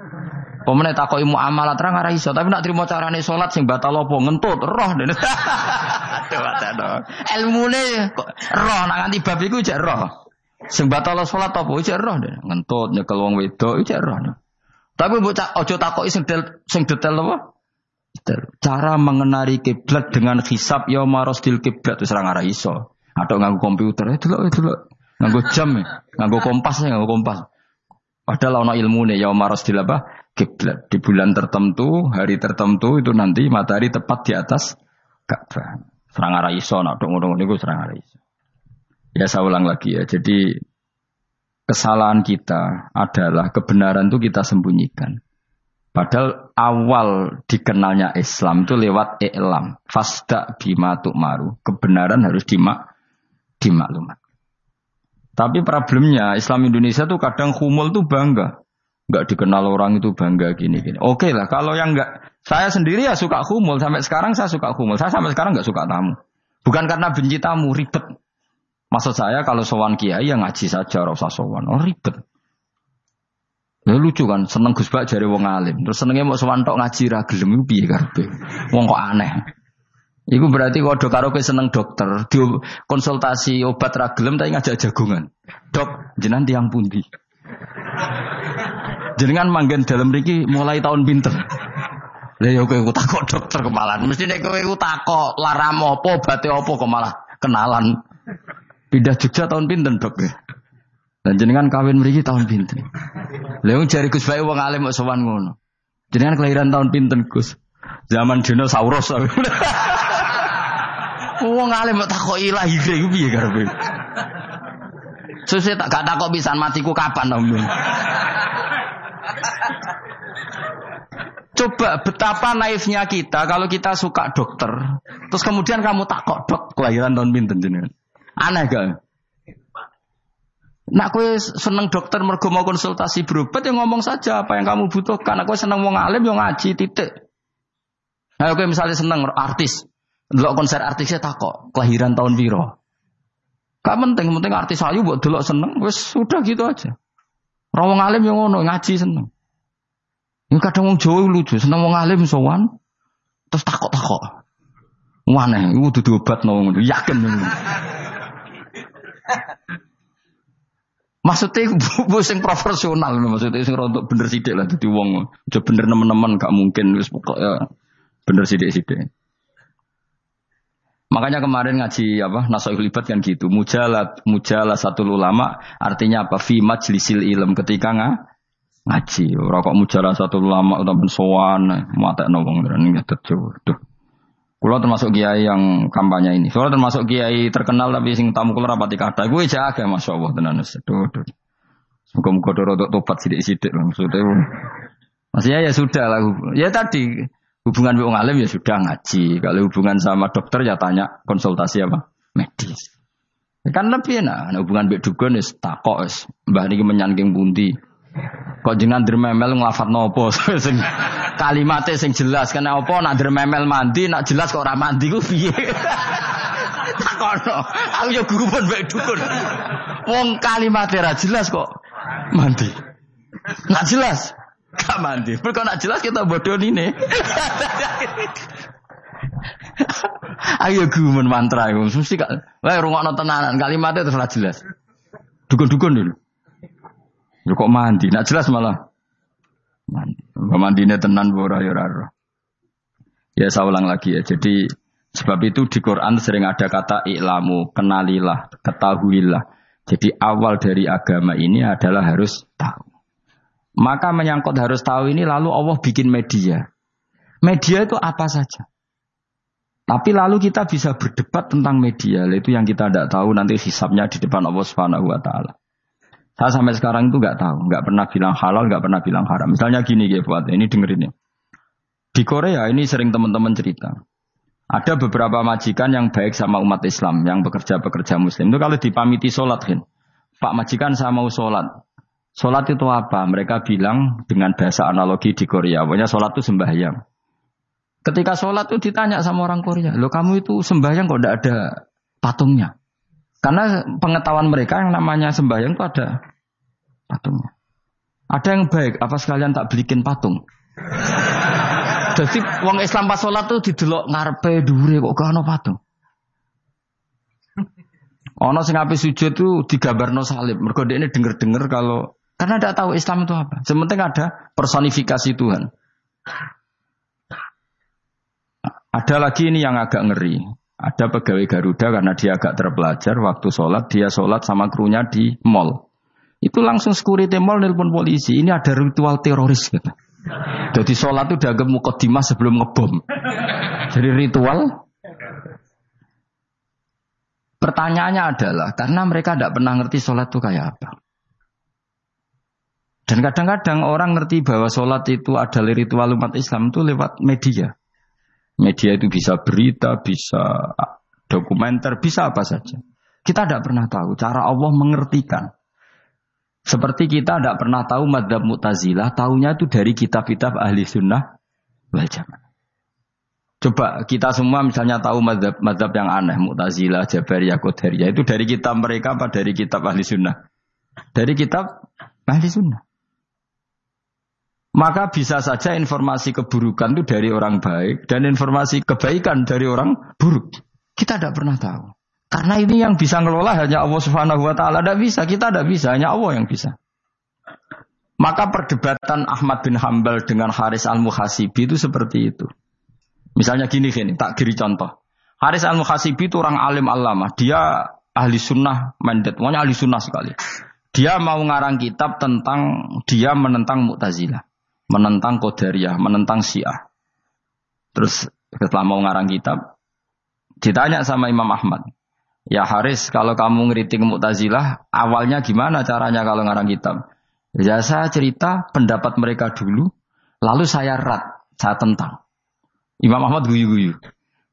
Pemene takoki muamalah terang ora iso, tapi nak trimo carane salat sing batal apa ngentut roh dene. Ilmune roh nak nganti bab iku roh. Sing batal salat apa jek roh dene. Ngentut nyekel wong wedok jek roh. Tapi mbok aja takoki sing detail sing detail apa? Cara mengenari kiblat dengan hisab ya marosdil kiblat wis ora ngara iso. Atau nganggo komputer, itu loh, itu loh. Nganggo jam ya, nganggo kompas ya, nganggo kompas. Padahal ono ilmu nih, ya marosdil apa? Kiblat. Di bulan tertentu, hari tertentu itu nanti matahari tepat di atas Ka'bah. Serang arah iso, nak dong itu serang arah iso. Ya saya ulang lagi ya. Jadi kesalahan kita adalah kebenaran itu kita sembunyikan. Padahal awal dikenalnya Islam itu lewat i'lam. Fasda bima maru. Kebenaran harus dimak dimaklumat. Tapi problemnya Islam Indonesia tuh kadang humul tuh bangga nggak dikenal orang itu bangga gini gini. Oke okay lah, kalau yang nggak saya sendiri ya suka humul sampai sekarang saya suka humul. Saya sampai sekarang nggak suka tamu. Bukan karena benci tamu ribet. Maksud saya kalau sowan kiai ya ngaji saja rasa sowan. Oh ribet. Ya lucu kan, seneng Gus Bak jari wong alim. Terus senengnya mau sowan tok ngaji ra iku piye karepe. Wong kok aneh. Iku berarti kalau karo kowe seneng dokter, di konsultasi obat ra gelem tapi ngajak jagungan. Dok, jenengan tiang pundi? Jenengan manggen dalam riki mulai tahun pinter. Lah ya kowe takok dokter kemalan. Mesti nek kowe takok laram apa obate apa kok malah kenalan. Pindah Jogja tahun pinten, Dok? Dan jenengan kawin mriki tahun pinten. Lah wong jari Gus Bae wong alim kok sowan ngono. Jenengan kelahiran tahun pinten, Gus? Zaman dinosaurus. Wong alim kok takok ilahi iku piye karepe? Susah tak gak takok pisan matiku kapan om. Coba betapa naifnya kita kalau kita suka dokter, terus kemudian kamu tak kok dok kelahiran tahun pinten jenengan. Aneh gak? Nak kue seneng dokter mergo mau konsultasi berobat ya ngomong saja apa yang kamu butuhkan. Aku seneng mau ngalim yang ngaji titik. Nah, oke misalnya seneng artis, delok konser artisnya tak kok kelahiran tahun biro. Gak penting, penting artis ayu buat delok seneng, wes sudah gitu aja. Rawang alim yang ngono ngaji seneng. Ini kadang wong Jawa lucu, seneng wong alim sowan, terus takok-takok. Mana? Iku dudu obat no, yakin. Maksudnya bu sing profesional maksudnya sing rontok bener sidik lah dadi wong. Aja bener nemen-nemen gak mungkin wis ya bener sidik-sidik. Makanya kemarin ngaji apa nasoih libat kan gitu. Mujalat mujalah satu ulama artinya apa? Fi majlisil ilm ketika nggak ngaji. Rokok mujarah satu lama utawa sowan mata wong dan ngetet tuh. Kulo termasuk kiai yang kampanye ini. Soalnya termasuk kiai terkenal tapi sing tamu kulo rapati kata. Gue jaga masya Allah tenan Duh, duh. Muka-muka doro topat sidik-sidik maksudnya. Maksudnya ya sudah lah. Ya tadi hubungan dengan alim ya sudah ngaji. Kalau hubungan sama dokter ya tanya konsultasi apa medis. Ya kan lebih enak. Nah, hubungan bek dukun is takok. Mbah niki menyangking bundi. Kok jenengan dermemel nglafat nopo kalimatnya sing jelas kan apa nak dermemel mandi nak jelas kok ora mandi ku piye takono aku ya guru pun baik dukun wong kalimatnya ra jelas kok mandi nak jelas gak mandi kok nak jelas kita bodoh ini Ayo gumun mantra itu mesti kak, wah rungokno tenanan kalimatnya terus jelas. Dukun-dukun dulu. Lu kok mandi? Nak jelas malah mandi. Tenan ora ya ora. Ya saya ulang lagi ya. Jadi sebab itu di Quran sering ada kata iklamu, kenalilah, ketahuilah. Jadi awal dari agama ini adalah harus tahu. Maka menyangkut harus tahu ini lalu Allah bikin media. Media itu apa saja. Tapi lalu kita bisa berdebat tentang media. Itu yang kita tidak tahu nanti hisapnya di depan Allah Subhanahu wa taala. Saya sampai sekarang itu nggak tahu, nggak pernah bilang halal, nggak pernah bilang haram. Misalnya gini ya buat ini dengerin ya. Di Korea ini sering teman-teman cerita. Ada beberapa majikan yang baik sama umat Islam, yang bekerja-bekerja Muslim. Itu kalau dipamiti sholat, kan. Pak majikan saya mau sholat. Sholat itu apa? Mereka bilang dengan bahasa analogi di Korea. Pokoknya sholat itu sembahyang. Ketika sholat itu ditanya sama orang Korea, lo kamu itu sembahyang kok tidak ada patungnya? Karena pengetahuan mereka yang namanya sembahyang itu ada patungnya. Ada yang baik, apa sekalian tak belikin patung? Jadi wong Islam pas sholat tuh didelok ngarepe dure kok gak ono patung. Ono sing ape sujud tuh digambarno salib. Mergo ini denger-denger kalau karena tidak tahu Islam itu apa. Sementing ada personifikasi Tuhan. Ada lagi ini yang agak ngeri. Ada pegawai Garuda karena dia agak terpelajar waktu sholat dia sholat sama krunya di mall. Itu langsung security mall nelpon polisi. Ini ada ritual teroris gitu. Jadi sholat itu dianggap mukodimah sebelum ngebom. Jadi ritual. Pertanyaannya adalah karena mereka tidak pernah ngerti sholat itu kayak apa. Dan kadang-kadang orang ngerti bahwa sholat itu adalah ritual umat Islam itu lewat media. Media itu bisa berita, bisa dokumenter, bisa apa saja. Kita tidak pernah tahu cara Allah mengertikan. Seperti kita tidak pernah tahu madhab mutazilah, tahunya itu dari kitab-kitab ahli sunnah wal. Coba kita semua misalnya tahu madhab, madhab yang aneh, mutazilah, jabariyah, qadariyah. Itu dari kitab mereka apa dari kitab ahli sunnah? Dari kitab ahli sunnah. Maka bisa saja informasi keburukan itu dari orang baik dan informasi kebaikan dari orang buruk. Kita tidak pernah tahu. Karena ini yang bisa ngelola hanya Allah Subhanahu wa taala. Tidak bisa, kita tidak bisa, hanya Allah yang bisa. Maka perdebatan Ahmad bin Hambal dengan Haris Al-Muhasibi itu seperti itu. Misalnya gini gini, tak kiri contoh. Haris Al-Muhasibi itu orang alim alama. Dia ahli sunnah mandat, pokoknya ahli sunnah sekali. Dia mau ngarang kitab tentang dia menentang Mu'tazilah menentang Qadariyah, menentang Syiah. Terus setelah mau ngarang kitab, ditanya sama Imam Ahmad, ya Haris kalau kamu ngeritik Mu'tazilah, awalnya gimana caranya kalau ngarang kitab? Ya saya cerita pendapat mereka dulu, lalu saya rat, saya tentang. Imam Ahmad guyu-guyu.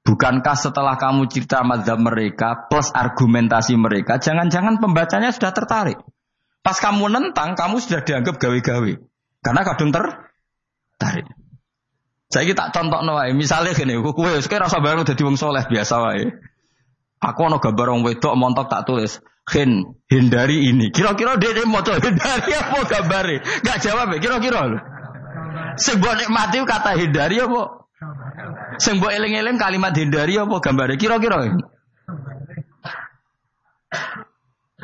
Bukankah setelah kamu cerita madhab mereka plus argumentasi mereka, jangan-jangan pembacanya sudah tertarik. Pas kamu nentang, kamu sudah dianggap gawe-gawe. Karena kadung ter tarik. Saya tak contoh wae, misalnya gini, kue sekarang rasa bareng jadi wong soleh biasa wae. Aku ono gambar wong wedok montok tak tulis, hin hindari ini. Kira-kira dia mau hindari apa gambare? Gak jawab ya, kira-kira. Sing mbok nikmati kata hindari apa? Mbok eling-eling kalimat hindari apa gambare? Kira-kira.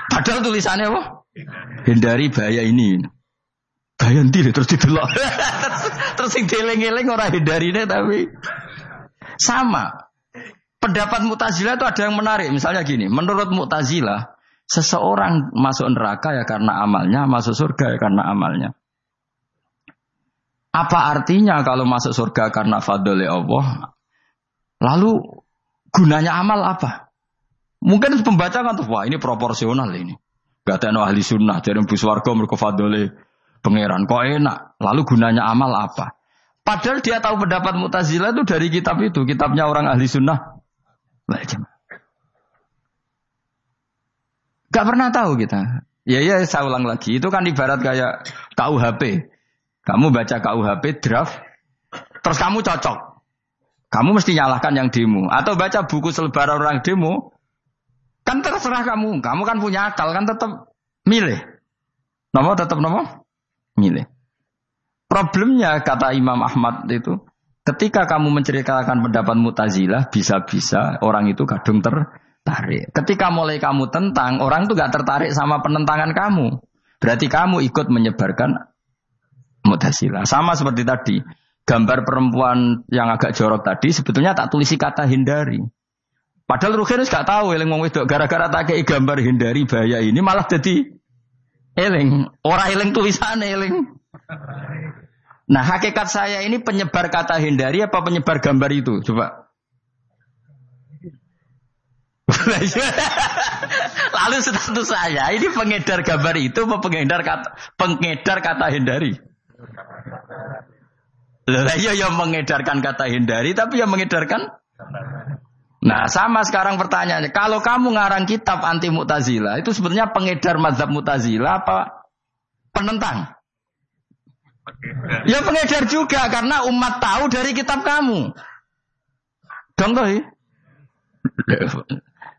Padahal tulisannya apa? Hindari bahaya ini. Bayanti terus didelok. terus sing dieling-eling ora hindarine tapi sama. Pendapat Mu'tazilah itu ada yang menarik. Misalnya gini, menurut Mu'tazilah, seseorang masuk neraka ya karena amalnya, masuk surga ya karena amalnya. Apa artinya kalau masuk surga karena fadli Allah? Lalu gunanya amal apa? Mungkin pembaca kan tuh, wah ini proporsional ini. Gak ada ahli sunnah, jadi buswargo mereka fadli pangeran. Kok enak? Lalu gunanya amal apa? Padahal dia tahu pendapat Mu'tazilah itu dari kitab itu, kitabnya orang ahli sunnah. Gak pernah tahu kita. Ya ya saya ulang lagi, itu kan ibarat kayak KUHP. Kamu baca KUHP draft, terus kamu cocok. Kamu mesti nyalahkan yang demo. Atau baca buku selebaran orang demo, kan terserah kamu. Kamu kan punya akal, kan tetap milih. Nomor tetap nomor? Milih. Problemnya kata Imam Ahmad itu ketika kamu menceritakan pendapat Mu'tazilah bisa-bisa orang itu kadung tertarik. Ketika mulai kamu tentang orang itu gak tertarik sama penentangan kamu. Berarti kamu ikut menyebarkan Mu'tazilah. Sama seperti tadi. Gambar perempuan yang agak jorok tadi sebetulnya tak tulisi kata hindari. Padahal Ruhin gak tahu gara-gara tak kayak gambar hindari bahaya ini malah jadi Eling, orang eling tulisan eling. Nah, hakikat saya ini penyebar kata hindari apa penyebar gambar itu? Coba. Lalu status saya ini pengedar gambar itu apa pengedar kata pengedar kata hindari? Lah iya yang mengedarkan kata hindari tapi yang mengedarkan Nah sama sekarang pertanyaannya, kalau kamu ngarang kitab anti mutazila, itu sebenarnya pengedar mazhab mutazila apa penentang? Ya pengedar juga karena umat tahu dari kitab kamu. Dong toh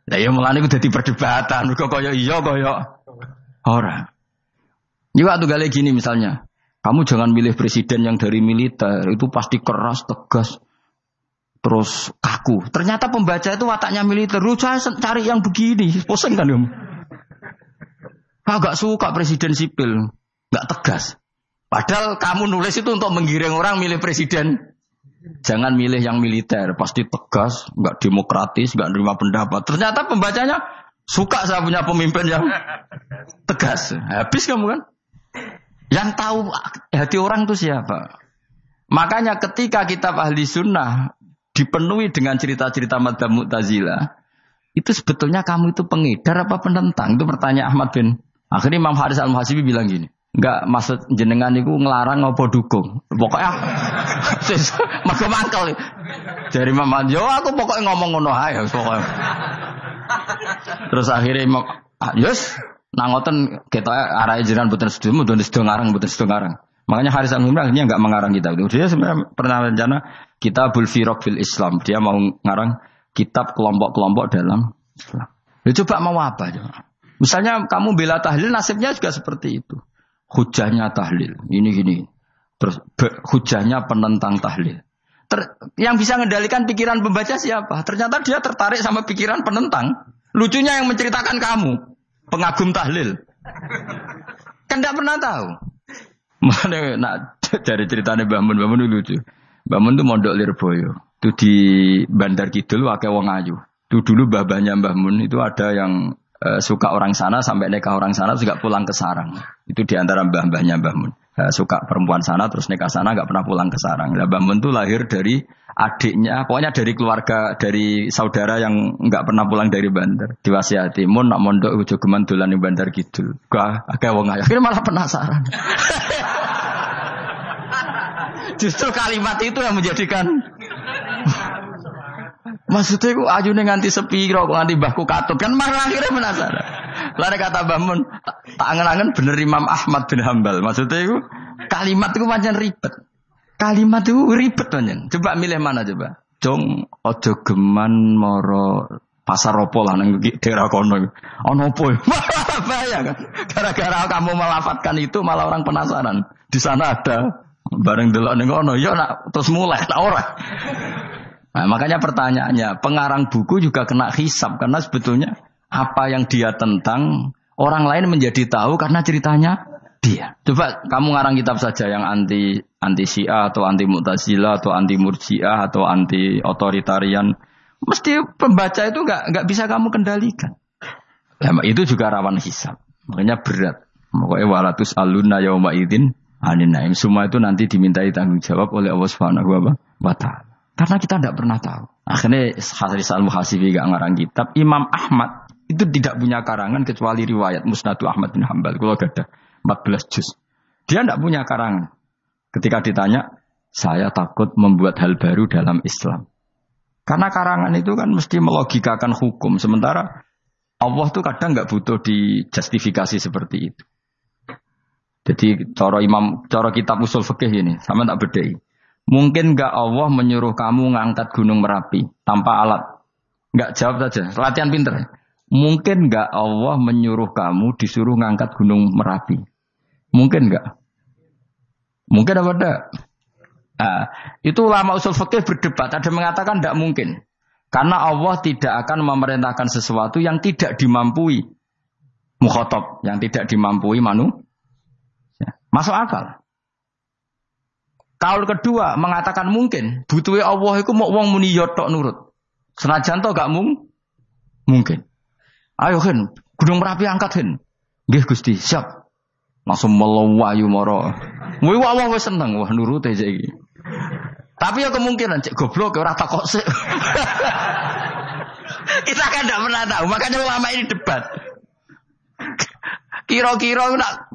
Lah ya mulane udah di perdebatan, kok kaya iya kaya ora. Juga tuh gale gini misalnya, kamu jangan milih presiden yang dari militer, itu pasti keras, tegas, terus kaku. Ternyata pembaca itu wataknya militer. Lu cari yang begini, pusing kan kamu. Agak suka presiden sipil, nggak tegas. Padahal kamu nulis itu untuk menggiring orang milih presiden. Jangan milih yang militer, pasti tegas, nggak demokratis, nggak nerima pendapat. Ternyata pembacanya suka saya punya pemimpin yang tegas. Habis kamu kan? Yang tahu hati orang itu siapa? Makanya ketika kitab ahli sunnah dipenuhi dengan cerita-cerita madhab mu'tazilah, itu sebetulnya kamu itu pengedar apa penentang? Itu pertanyaan Ahmad bin. Akhirnya Imam Haris al-Muhasibi bilang gini, Enggak maksud jenengan itu ngelarang apa dukung. Pokoknya mergo mangkel. Dari Imam yo aku pokoknya ngomong ngono ae pokoknya. Terus akhirnya Imam ah, nangoten kita arah jenengan boten sedo mboten sedo ngarang boten sedo ngarang. Makanya Haris al akhirnya enggak mengarang kitab itu. Dia sebenarnya pernah rencana kitabul firaq fil Islam. Dia mau ngarang kitab kelompok-kelompok dalam Islam. Ya coba mau apa coba? Misalnya kamu bela tahlil nasibnya juga seperti itu. Hujahnya tahlil. Ini gini. Terus hujahnya penentang tahlil. Ter, yang bisa mengendalikan pikiran pembaca siapa? Ternyata dia tertarik sama pikiran penentang. Lucunya yang menceritakan kamu. Pengagum tahlil. Kan tidak pernah tahu. Mana nak dari ceritanya Mbak Mun lucu. Mbak Mun tuh mondok Lirboyo. Itu di Bandar Kidul, wakai wong ayu. Itu dulu babanya Mbah Mun itu ada yang Eh, suka orang sana sampai nikah orang sana juga pulang ke sarang. Itu di antara mbah-mbahnya Mbah Mun. Uh, suka perempuan sana terus nikah sana nggak pernah pulang ke sarang. Nah, Mbah Mun itu lahir dari adiknya, pokoknya dari keluarga dari saudara yang nggak pernah pulang dari bandar. Diwasiati, mun nak mondok ujuk kemantulan di bandar gitu. Gak, kayak wong akhirnya malah penasaran. Justru kalimat itu yang menjadikan Maksudnya aku ayu nganti sepi kok nganti bahku katut kan malah akhirnya penasaran. Lalu kata Bamun, tak angen-angen bener Imam Ahmad bin Hambal. Maksudnya itu kalimat itu macam ribet. Kalimat itu ribet banyak. Coba milih mana coba? Jong ojo geman moro pasar opo lah nang daerah kono. Ono opo? Bahaya kan. Gara-gara kamu melafatkan itu malah orang penasaran. Di sana ada bareng delok ning kono ya nak terus mulai tak ora. Nah, makanya pertanyaannya, pengarang buku juga kena hisap karena sebetulnya apa yang dia tentang orang lain menjadi tahu karena ceritanya dia. Coba kamu ngarang kitab saja yang anti anti Syiah atau anti Mu'tazilah atau anti Murji'ah atau anti otoritarian, mesti pembaca itu nggak nggak bisa kamu kendalikan. Nah, itu juga rawan hisap. Makanya berat. Pokoknya walatus aluna yauma idin anin naim. Semua itu nanti dimintai tanggung jawab oleh Allah Subhanahu wa taala. Karena kita tidak pernah tahu. Akhirnya Haris al-Muhasibi gak ngarang kitab. Imam Ahmad itu tidak punya karangan kecuali riwayat Musnadu Ahmad bin Hambal. Kalau ada 14 juz. Dia tidak punya karangan. Ketika ditanya, saya takut membuat hal baru dalam Islam. Karena karangan itu kan mesti melogikakan hukum. Sementara Allah tuh kadang nggak butuh dijustifikasi seperti itu. Jadi coro imam, coro kitab usul fikih ini, sama tak bedai. Mungkin gak Allah menyuruh kamu ngangkat gunung Merapi tanpa alat? Gak jawab saja, latihan pinter. Mungkin gak Allah menyuruh kamu disuruh ngangkat gunung Merapi? Mungkin gak? Mungkin apa enggak? Nah, itu ulama usul fikih berdebat. Ada mengatakan tidak mungkin. Karena Allah tidak akan memerintahkan sesuatu yang tidak dimampui mukhotob, yang tidak dimampui manu. Masuk akal. Kaul kedua mengatakan mungkin butuhnya Allah itu mau wong muni yotok nurut. Senajan to gak mung mungkin. Ayo hen, gunung merapi angkat hen. Nggih Gusti, siap. Langsung melawayu moro. Wih wah wah seneng wah nurut aja iki. Tapi ya kemungkinan cek goblok ora takok sik. Kita kan tidak pernah tahu, makanya ulama ini debat. Kira-kira nak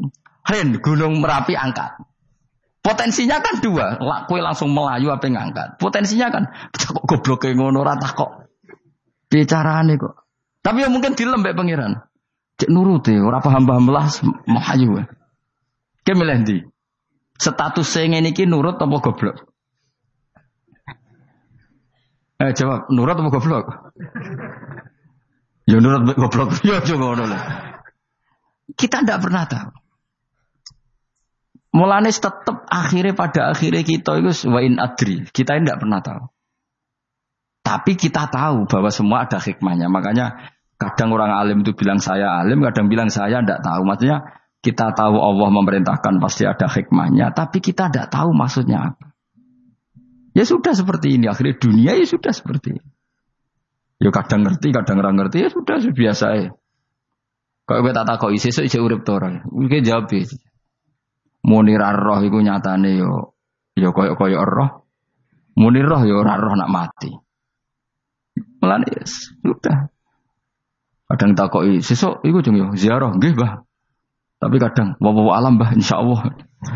hen gunung merapi angkat. Potensinya kan dua, kue langsung melayu apa ngangkat. Potensinya kan kok goblok ngono rata kok. Bicarane kok. Tapi ya mungkin dilembek pangeran. Cek nurut ya, ora paham-paham belas melayu. Ki milih ndi? Status saya ini ki nurut apa goblok? Eh jawab, nurut apa goblok? Ya nurut goblok. Ya coba ngono Kita tidak pernah tahu. Mulane tetap akhirnya pada akhirnya kita itu wain adri. Kita tidak pernah tahu. Tapi kita tahu bahwa semua ada hikmahnya. Makanya kadang orang alim itu bilang saya alim, kadang bilang saya tidak tahu. Maksudnya kita tahu Allah memerintahkan pasti ada hikmahnya, tapi kita tidak tahu maksudnya apa. Ya sudah seperti ini. Akhirnya dunia ya sudah seperti ini. Ya kadang ngerti, kadang nggak ngerti, ya sudah biasa ya. Kalau kita tak kok isi, isi urip torong. Mungkin jawab ya. Munir roh iku nyatane yo yo koyo koyo roh. Munir roh yo ora roh nak mati. Mulane yes, sudah. Kadang takoki sesuk iku jeng yo ziarah nggih, Mbah. Tapi kadang wawa alam Mbah insyaallah.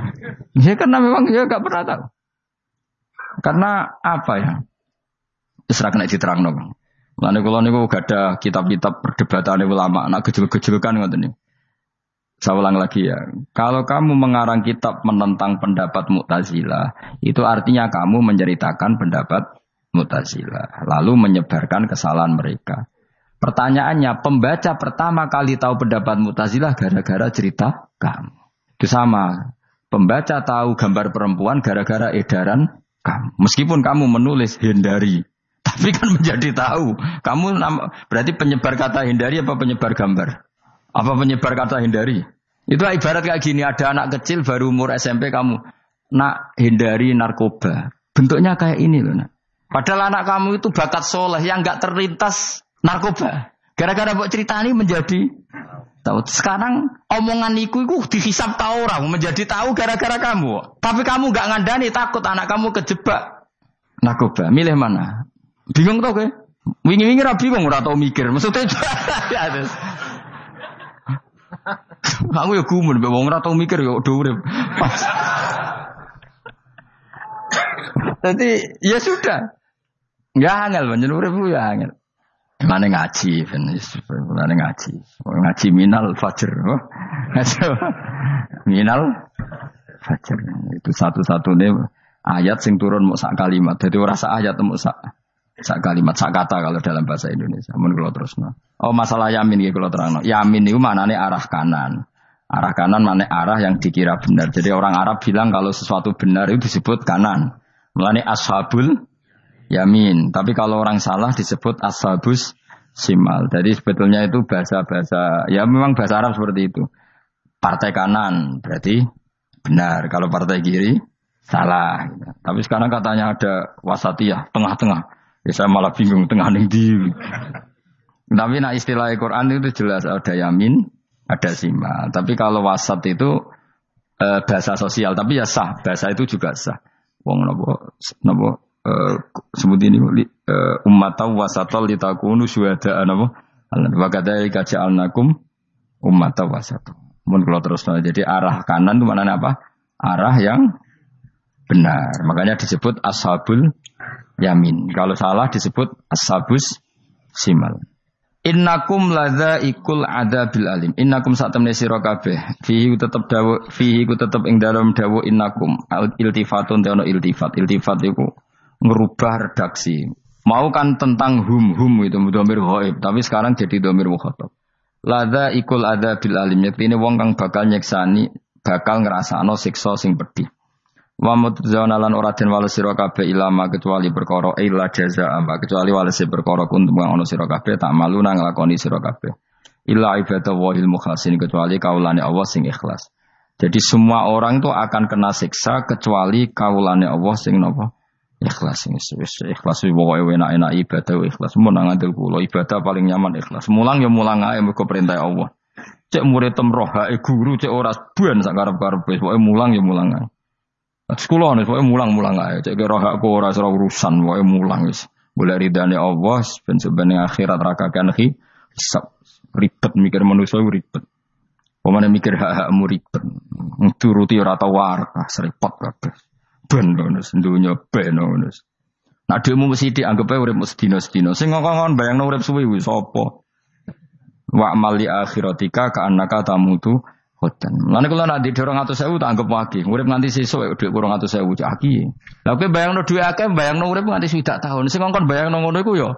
ya karena memang ya gak pernah tahu. Karena apa ya? Wis ra kena diterangno, Bang. Mulane kula niku gak ada kitab-kitab perdebatan ulama, nak gejol-gejolkan ngoten niku. Saya ulang lagi ya. Kalau kamu mengarang kitab menentang pendapat Mu'tazilah, itu artinya kamu menceritakan pendapat Mu'tazilah, lalu menyebarkan kesalahan mereka. Pertanyaannya, pembaca pertama kali tahu pendapat Mu'tazilah gara-gara cerita kamu. Itu sama. Pembaca tahu gambar perempuan gara-gara edaran kamu. Meskipun kamu menulis hindari, tapi kan menjadi tahu. Kamu berarti penyebar kata hindari apa penyebar gambar? Apa penyebar kata hindari? Itu ibarat kayak gini, ada anak kecil baru umur SMP kamu nak hindari narkoba. Bentuknya kayak ini loh. Nak. Padahal anak kamu itu bakat soleh yang nggak terlintas narkoba. Gara-gara buat cerita ini menjadi tahu. Sekarang omongan iku itu dihisap tahu orang menjadi tahu gara-gara kamu. Tapi kamu nggak ngandani takut anak kamu kejebak narkoba. Milih mana? Bingung tau ke? Wingi-wingi rapi bingung ora mikir. Maksudnya ya, Aku ya gumun, mbak. Wong tau mikir ya do urip. Jadi ya sudah. Enggak angel banyak urip ya angel. Mana ngaji, mana ngaji, ngaji minal fajr, ngaji. Minal fajr. Itu satu-satunya ayat sing turun mau sak kalimat. Jadi rasa ayat mau sak sak kalimat, sak kata kalau dalam bahasa Indonesia. Mun kalau terus no. Oh masalah yamin gitu kalau terang. Yamin itu nih arah kanan. Arah kanan mana arah yang dikira benar. Jadi orang Arab bilang kalau sesuatu benar itu disebut kanan. Mulane ashabul yamin. Tapi kalau orang salah disebut ashabus simal. Jadi sebetulnya itu bahasa-bahasa ya memang bahasa Arab seperti itu. Partai kanan berarti benar. Kalau partai kiri salah. Tapi sekarang katanya ada wasatiyah tengah-tengah. Ya saya malah bingung tengah ning di. Tapi nah istilah Quran itu jelas ada yamin, ada simal. Tapi kalau wasat itu e, bahasa sosial, tapi ya sah. Bahasa itu juga sah. Wong nopo nopo e, sebut ini e, umat tahu wasatol litakunu syuhada nopo. Wa ja'alnakum umat wasat. Mun kalau terus jadi arah kanan itu mana apa? Arah yang benar. Makanya disebut ashabul yamin. Kalau salah disebut ashabus simal. Innakum ladza ikul bil alim. Innakum sak temne sira kabeh. Fihi tetep dawu fihi ku tetep ing dalam dawu innakum. Iltifatun te ono iltifat. Iltifat iku ngerubah redaksi. Mau kan tentang hum hum itu domir ghaib, tapi sekarang jadi domir mukhatab. Ladza ikul bil alim. Yektine wong kang bakal nyeksani bakal ngrasakno siksa sing pedih. Wa mutzauna lan ora den wales sira kabeh ilama kecuali perkara illa jaza amba kecuali wales perkara kuntum kang ono sira kabeh tak malu nang lakoni sira kabeh. Illa wahil mukhlasin kecuali kaulane Allah sing ikhlas. Jadi semua orang itu akan kena siksa kecuali kaulane Allah sing nopo ikhlas. Wis wis ikhlas. Pokoke enak-enak ibadah ikhlas. Mun nang ngandel kula ibadah paling nyaman ikhlas. Mulang ya mulang ae mergo perintah Allah. Cek murid temroh guru cek ora buan sak karep-karep pokoke mulang ya mulang ae Sekolah nih, pokoknya mulang-mulang aja. Cek roh aku ora urusan, pokoknya mulang wis. Boleh ridane Allah, ben sebenarnya akhirat rakakan hi, ribet mikir manusia ribet. Pemane mikir hak-hakmu ribet. Turuti ora tau warah, seripot kabeh. Ben nus, dunya ben nus. Nah, dhewe mesti dianggap ae urip sedina-sedina. Sing ngomong bayangno urip suwi wis sapa? Wa amali akhiratika ka annaka tamutu Khodan. Lalu kalau nanti dorong atau sewu tak anggap wagi. Urip nganti sesuk duit kurang atau sewu caki. Lalu bayang no duit akeh, bayang no urip nganti sudah tahun. Sing ngongkon bayang no ngono iku yo.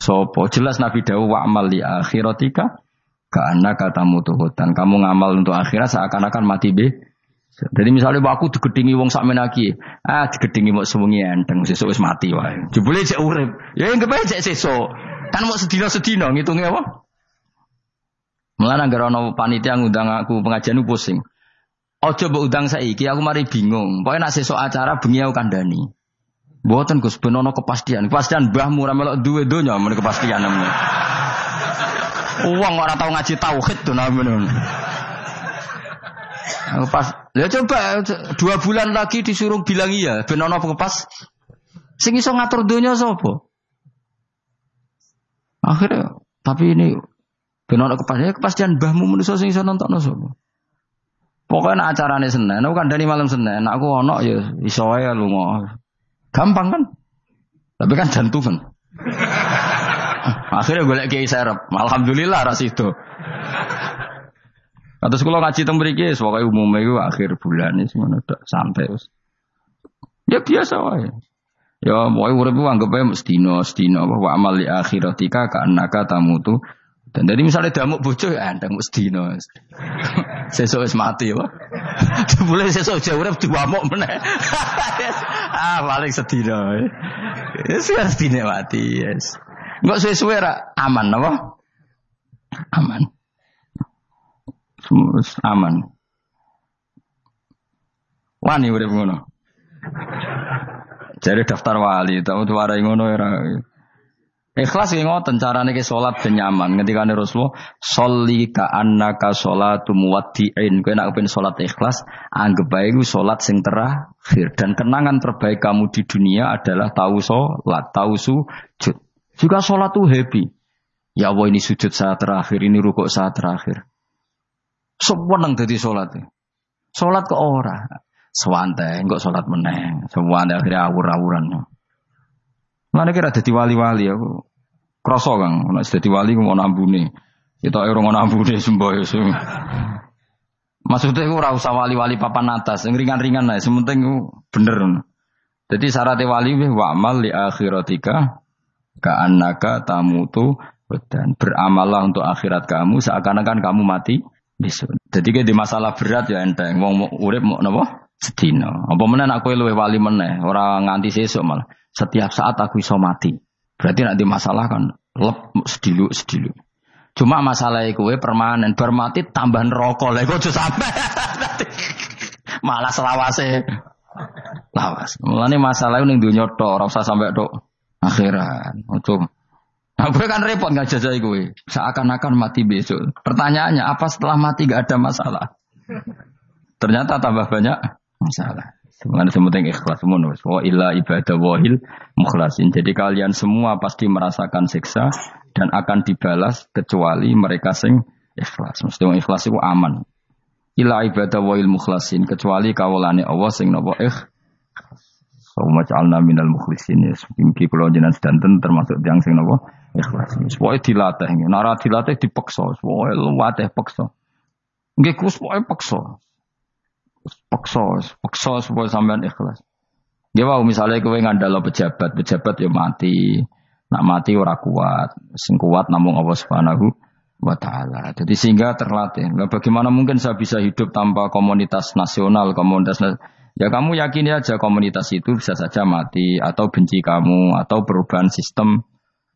Sopo jelas Nabi Dawu wa amal akhiratika karena katamu tuhutan. Kamu ngamal untuk akhirat seakan-akan mati be Jadi misalnya aku digedingi wong sak menaki, ah digedingi mau sewengi enteng sesuk wis mati wae. Jebule cek urip. Ya enggak bae cek sesuk. Kan mau sedina-sedina ngitungnya apa? Mulane anggere ana panitia ngundang aku pengajian pusing. Ojo mbok undang saiki aku mari bingung. Pokoke nak sesuk acara bengi aku kandhani. Mboten Gus ben ana kepastian. Kepastian mbahmu ora melok duwe donya men kepastian namanya. Uang ora tau ngaji tauhid tuh namanya. Pas, ya coba dua bulan lagi disuruh bilang iya, ben ono pas. Sing iso ngatur dunia sapa? Akhirnya, tapi ini ben ono kepastian, kepastian mbahmu manusa sing iso nonton sapa? Pokoknya acarane Senin, aku kan dari malam Senin, aku ono ya iso wae lunga. Gampang kan? Tapi kan jantungan. Akhirnya gue lagi serep. Alhamdulillah ras itu. Atau sekolah ngaji teng mriki pokoknya umumnya itu akhir bulan ini semuanya udah santai wis. Ya biasa wae. Ya mau urip ku anggap ae mestino, stino bahwa amal li akhiratika ka annaka tamutu. Dan dari misalnya damuk bojo ya andang mestino. Sesuk wis mati ya. Boleh sesuk jauh urip diwamuk meneh. ah paling sedino. Ya sih sedine mati, yes. Enggak suwe-suwe aman apa? Aman aman. Wani udah ngono. Jadi daftar wali, tahu tuh ada ngono era. Ikhlas yang ngoten carane ke salat ben nyaman. Ketika nih Rasulullah, "Sholli ka annaka sholatu muwaddi'in." Kowe nek pengen salat ikhlas, anggap bae iku salat sing terakhir dan kenangan terbaik kamu di dunia adalah tahu salat, tahu sujud. Juga salat tuh happy. Ya Allah ini sujud saat terakhir, ini rukuk saat terakhir. Sewenang dadi salat. Salat ke ora. Sewante, enggak salat meneng. Sewante akhirnya awur-awuran. Mana kira dadi wali-wali aku. Kroso Kang, nek dadi wali ku mau nambune. Kita ora ngono nambune semboyo. Maksudnya aku ora usah wali-wali papan atas, yang ringan-ringan lah, sementing bener. Jadi syaratnya wali wa amal li akhiratika ka annaka tamutu dan beramallah untuk akhirat kamu seakan-akan kamu mati besok. Jadi kayak di masalah berat ya enteng. Wong mau urip mau nopo sedino. Apa mana aku luwe wali meneh. Orang nganti sesuk malah. Setiap saat aku iso mati. Berarti nanti masalah kan lep sedilu sedilu. Cuma masalah itu permanen. Bermati tambahan rokok lagi. Kok sampai malah selawase. Lawas. Mulane masalah ini dunia tok, ora usah sampai tok akhiran. Untuk Nah, gue kan repot nggak jajah gue. Seakan-akan mati besok. Pertanyaannya, apa setelah mati gak ada masalah? Ternyata tambah banyak masalah. Semuanya ikhlas semua. Wa illa ibadah wahil mukhlasin. Jadi kalian semua pasti merasakan siksa dan akan dibalas kecuali mereka sing ikhlas. Mesti ikhlas itu aman. Illa ibadah wahil mukhlasin kecuali kawulane Allah sing nopo ikhlas. Wa ja'alna minal mukhlisin ya. Mungkin kalau jenengan sedanten termasuk yang sing nopo ikhlas. Pokoke dilatih. Nara dilatih dipaksa. Pokoke luwatih paksa. Nggih Gus pokoke paksa. Paksa, paksa supaya sampean ikhlas. Ya wow, misalnya kowe ngandalo pejabat, pejabat ya mati. Nak mati ora kuat. Sing kuat namung Allah Subhanahu wa taala. Jadi sehingga terlatih. Nah, bagaimana mungkin saya bisa hidup tanpa komunitas nasional, komunitas nasional? Ya kamu yakin aja komunitas itu bisa saja mati atau benci kamu atau perubahan sistem.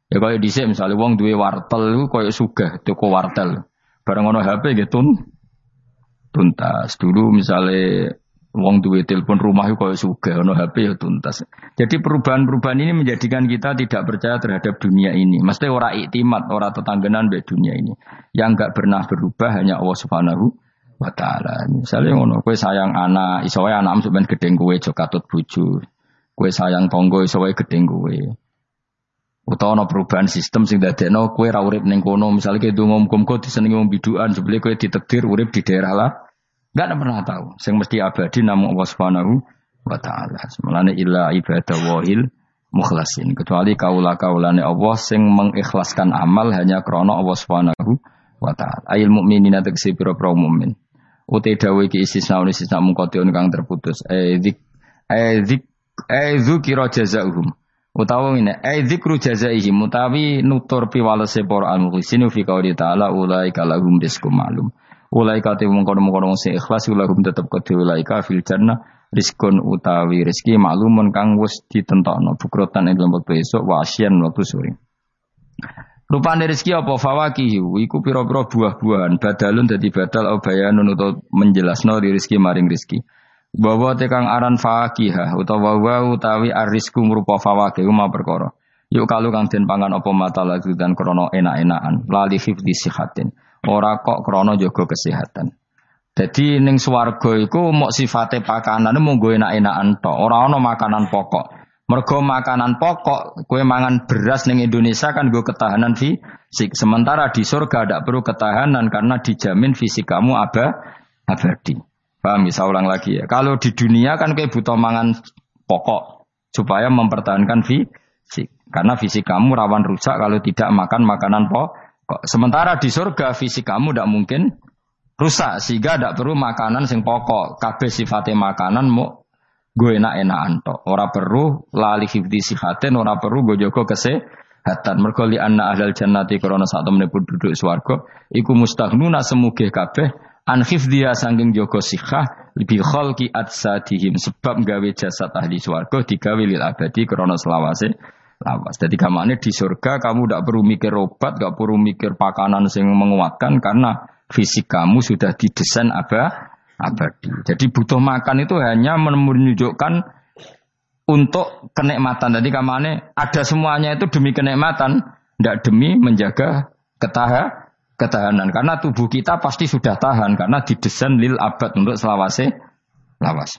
Ya kayak di sini misalnya wong duwe wartel kayak sugah toko wartel. Barang ono HP gitu tuntas. Dulu misalnya wong duwe telepon rumah kayak sugah ono HP ya tuntas. Jadi perubahan-perubahan ini menjadikan kita tidak percaya terhadap dunia ini. Mesti orang iktimat, orang tetanggenan be dunia ini. Yang enggak pernah berubah hanya Allah Subhanahu wa taala. Misalnya ngono, kowe sayang anak, iso anak sampean gedeng kowe aja katut bojo. Sayang tonggo iso wae gedeng kowe. Utawa ana perubahan sistem sing dadekno kowe ra urip ning kono, misalnya kowe ndonga muga-muga disenengi wong bidukan, sebeli kowe ditakdir urip di daerah lah. Enggak pernah tahu. Sing mesti abadi namung Allah Subhanahu wa taala. Semalane illa ibadah wahil mukhlasin. Kecuali kaula-kaulane Allah sing mengikhlaskan amal hanya krana Allah Subhanahu wa taala. Ayil mukminina tegese pira-pira mukmin. Ute dawe iki istisna istisna mungkotion kang terputus. Eh zik eh zik eh jazaohum. Utawa ngene, eh dzikru jazaihim utawi nutur piwalese para al-mukhlisin fi qouli ta'ala ulai kalahum rizqum ma'lum. Ulaika te mengkono-mengkono sing ikhlas ulahum tetep kedhe ulaika fil jannah utawi rezeki maklumun kang wis ditentokno bukrotan ing lembut besok wa asyan waktu sore. Rupane rezeki apa fawakihu iku pira-pira buah-buahan badalun dadi badal au bayanun utawa menjelasno rezeki maring rezeki. Bahwa tekang aran fawakiha utawa wa utawi arisku merupa fawakih ma perkara. Yuk kalau kang den pangan apa mata lagi dan krono enak-enakan lali hifdi sihatin. Ora kok krono jaga kesehatan. Jadi ning swarga iku mok sifate pakanane mung go enak-enakan tok, ora ana makanan pokok. Mergo makanan pokok, kue mangan beras ning Indonesia kan gue ketahanan fisik. Sementara di surga tidak perlu ketahanan karena dijamin fisik kamu aba abadi. Paham bisa ulang lagi ya. Kalau di dunia kan kue butuh mangan pokok supaya mempertahankan fisik. Karena fisik kamu rawan rusak kalau tidak makan makanan pokok. Sementara di surga fisik kamu tidak mungkin rusak sehingga tidak perlu makanan sing pokok. Kabeh sifatnya makanan mau gue enak-enakan tok. Ora perlu lali hifdi sihatin, ora perlu gue joko kesehatan. Mergo li anna ahlal jannati krana sak temene duduk swarga iku mustaghnuna semuge kabeh an hifdhiya sanging joko sihah lebih khalqi atsadihim sebab gawe jasad ahli swarga digawe lil abadi krana selawase lawas. Jadi kamane di surga kamu tidak perlu mikir obat, gak perlu mikir pakanan yang menguatkan karena fisik kamu sudah didesain apa abadi. Jadi butuh makan itu hanya menunjukkan untuk kenikmatan. Jadi kamane ada semuanya itu demi kenikmatan, tidak demi menjaga ketahan ketahanan. Karena tubuh kita pasti sudah tahan karena didesain lil abad untuk selawase lawas.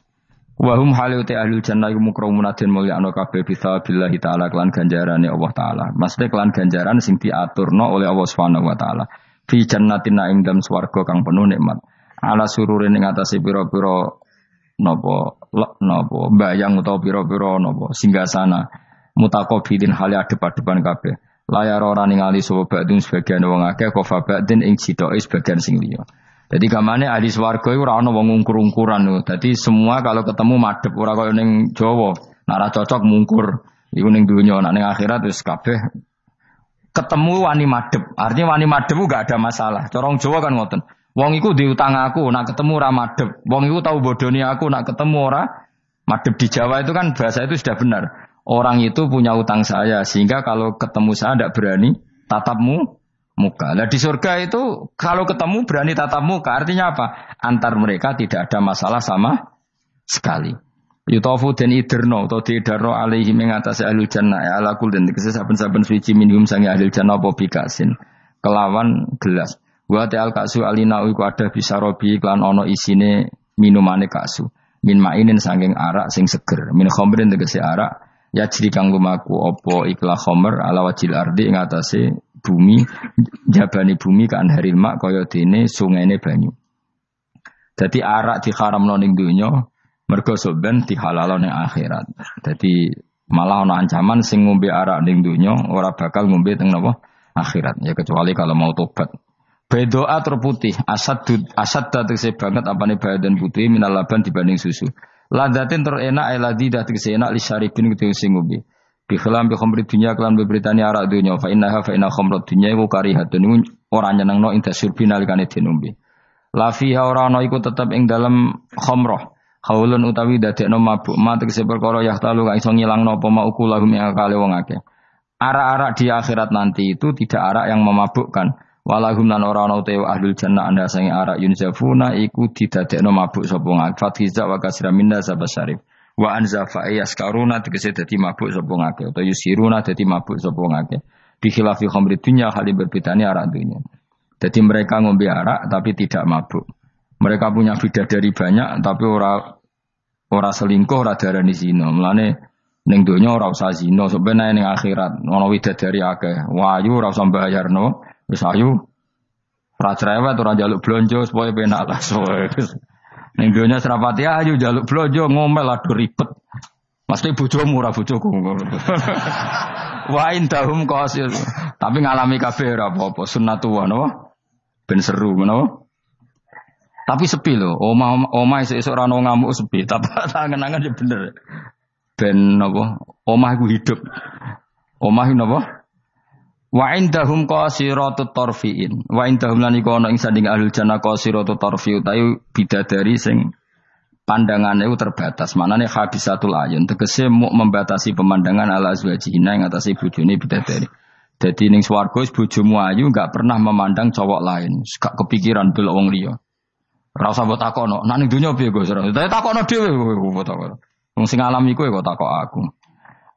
Wahum haliuti ahlul jannah iku mukramun den mulya ana kabeh bisa billahi taala kelan ganjarane Allah taala. Maksudnya kelan ganjaran sing diaturno oleh Allah Subhanahu wa taala. Fi jannatin naim dalam swarga kang penuh nikmat. Ala sururin ing atase pira-pira napa napa bayang utawa pira-pira napa singgasana mutakobidin hale adep-adepan kabeh. Layar ora ningali sapa badung sebagian wong akeh kofa badin ing citoke sebagian sing liya. Jadi kamane ahli swarga iku ora wong ungkur-ungkuran lho. Dadi semua kalau ketemu madhep ora kaya ning Jawa. Nara cocok mungkur. Iku ning dunya, nek ning akhirat wis kabeh ketemu wani madhep. Artinya wani madhep gak ada masalah. Corong Jawa kan ngoten. Wong iku diutang aku, nak ketemu ora madhep. Wong iku tahu bodoni aku, nak ketemu ora madhep di Jawa itu kan bahasa itu sudah benar. Orang itu punya utang saya sehingga kalau ketemu saya tidak berani tatapmu muka. Nah di surga itu kalau ketemu berani tatap muka artinya apa? Antar mereka tidak ada masalah sama sekali. Yutofu dan iderno atau diidarno alaihi mengatasi ahli jannah ya ala kul dan saben-saben suci minhum sangi ahli jannah apa bikasin kelawan gelas. Wa ta'al kasu alina iku ada bisa robi klan ono isine minumane kasu. Min mainin sanging arak sing seger. Min khomrin tegese arak ya jadi kang lumaku opo ikhla khomer ala wajil ardi ing bumi jabani bumi kan hari mak kaya dene sungaine banyu. Jadi arak diharam ning donya mergo soben dihalal ning akhirat. Jadi malah ana ancaman sing ngombe arak ning donya ora bakal ngombe teng napa akhirat ya kecuali kalau mau tobat. Bedoa terputih, asad asad tegese banget apane badan putih minal laban dibanding susu. Ladatin terenak eladi dah tegese enak li syaribin sing ngombe. Bi khilam bi khamri dunya kelan beberitani arak dunya fa innaha fa inna khamrat dunya iku karihatun iku ora nyenengno ing tasyurbi nalikane dinombe. La fiha ora ana iku tetep ing dalam khamrah. Haulun utawi dadekno mabuk ma tegese perkara yahtalu kang iso ngilangno apa ma ukulahum ing akale wong akeh. Arak-arak di akhirat nanti itu tidak arak yang memabukkan. Walahum lan ora ana utawa ahlul jannah anda sange arak yunzafuna iku didadekno mabuk sapa ngak. Fathiza wa kasra minna sabasyarif. Wa anzafa yaskaruna tegese dadi mabuk sapa ngake utawa yusiruna dadi mabuk sapa ngake. Bi khilafi khamri dunya hal berbedane arak dunya. Jadi mereka ngombe arak tapi tidak mabuk. Mereka punya bidadari banyak tapi ora ora selingkuh ora darani zina. Mulane ning donya ora usah zina, sebenarnya ning akhirat ana widadari akeh. Wayu ora usah wis ayu. Ora cerewet ora njaluk blonjo supaya penak lah. Ning dunia serapati ayu jaluk blojo ngomel aduh ribet. Mesti bojomu ora bojoku. Wa indahum qasil. Tapi ngalami kabeh ora apa-apa sunnatullah napa? Ben seru menapa? Tapi sepi loh, oma oma esuk ora ono ngamuk sepi, tapi tangan-tangan ya bener. Ben napa? Omah iku hidup. Omah iku? Wa indahum qasiratut tarfiin. Wa indahum lan iku ana ing sanding ahlul jannah qasiratut tarfi utawi bidadari sing pandangannya itu terbatas. Mana nih habisatul ayun. Tegese mau membatasi pemandangan ala yang atasi bujuni bidadari. Jadi ning swarga bojomu ayu nggak pernah memandang cowok lain. Gak kepikiran delok wong liya. Ora usah mbok takono. Nang ning donya piye Gus? Tapi takono dhewe. Wong sing alami kowe kok takok aku.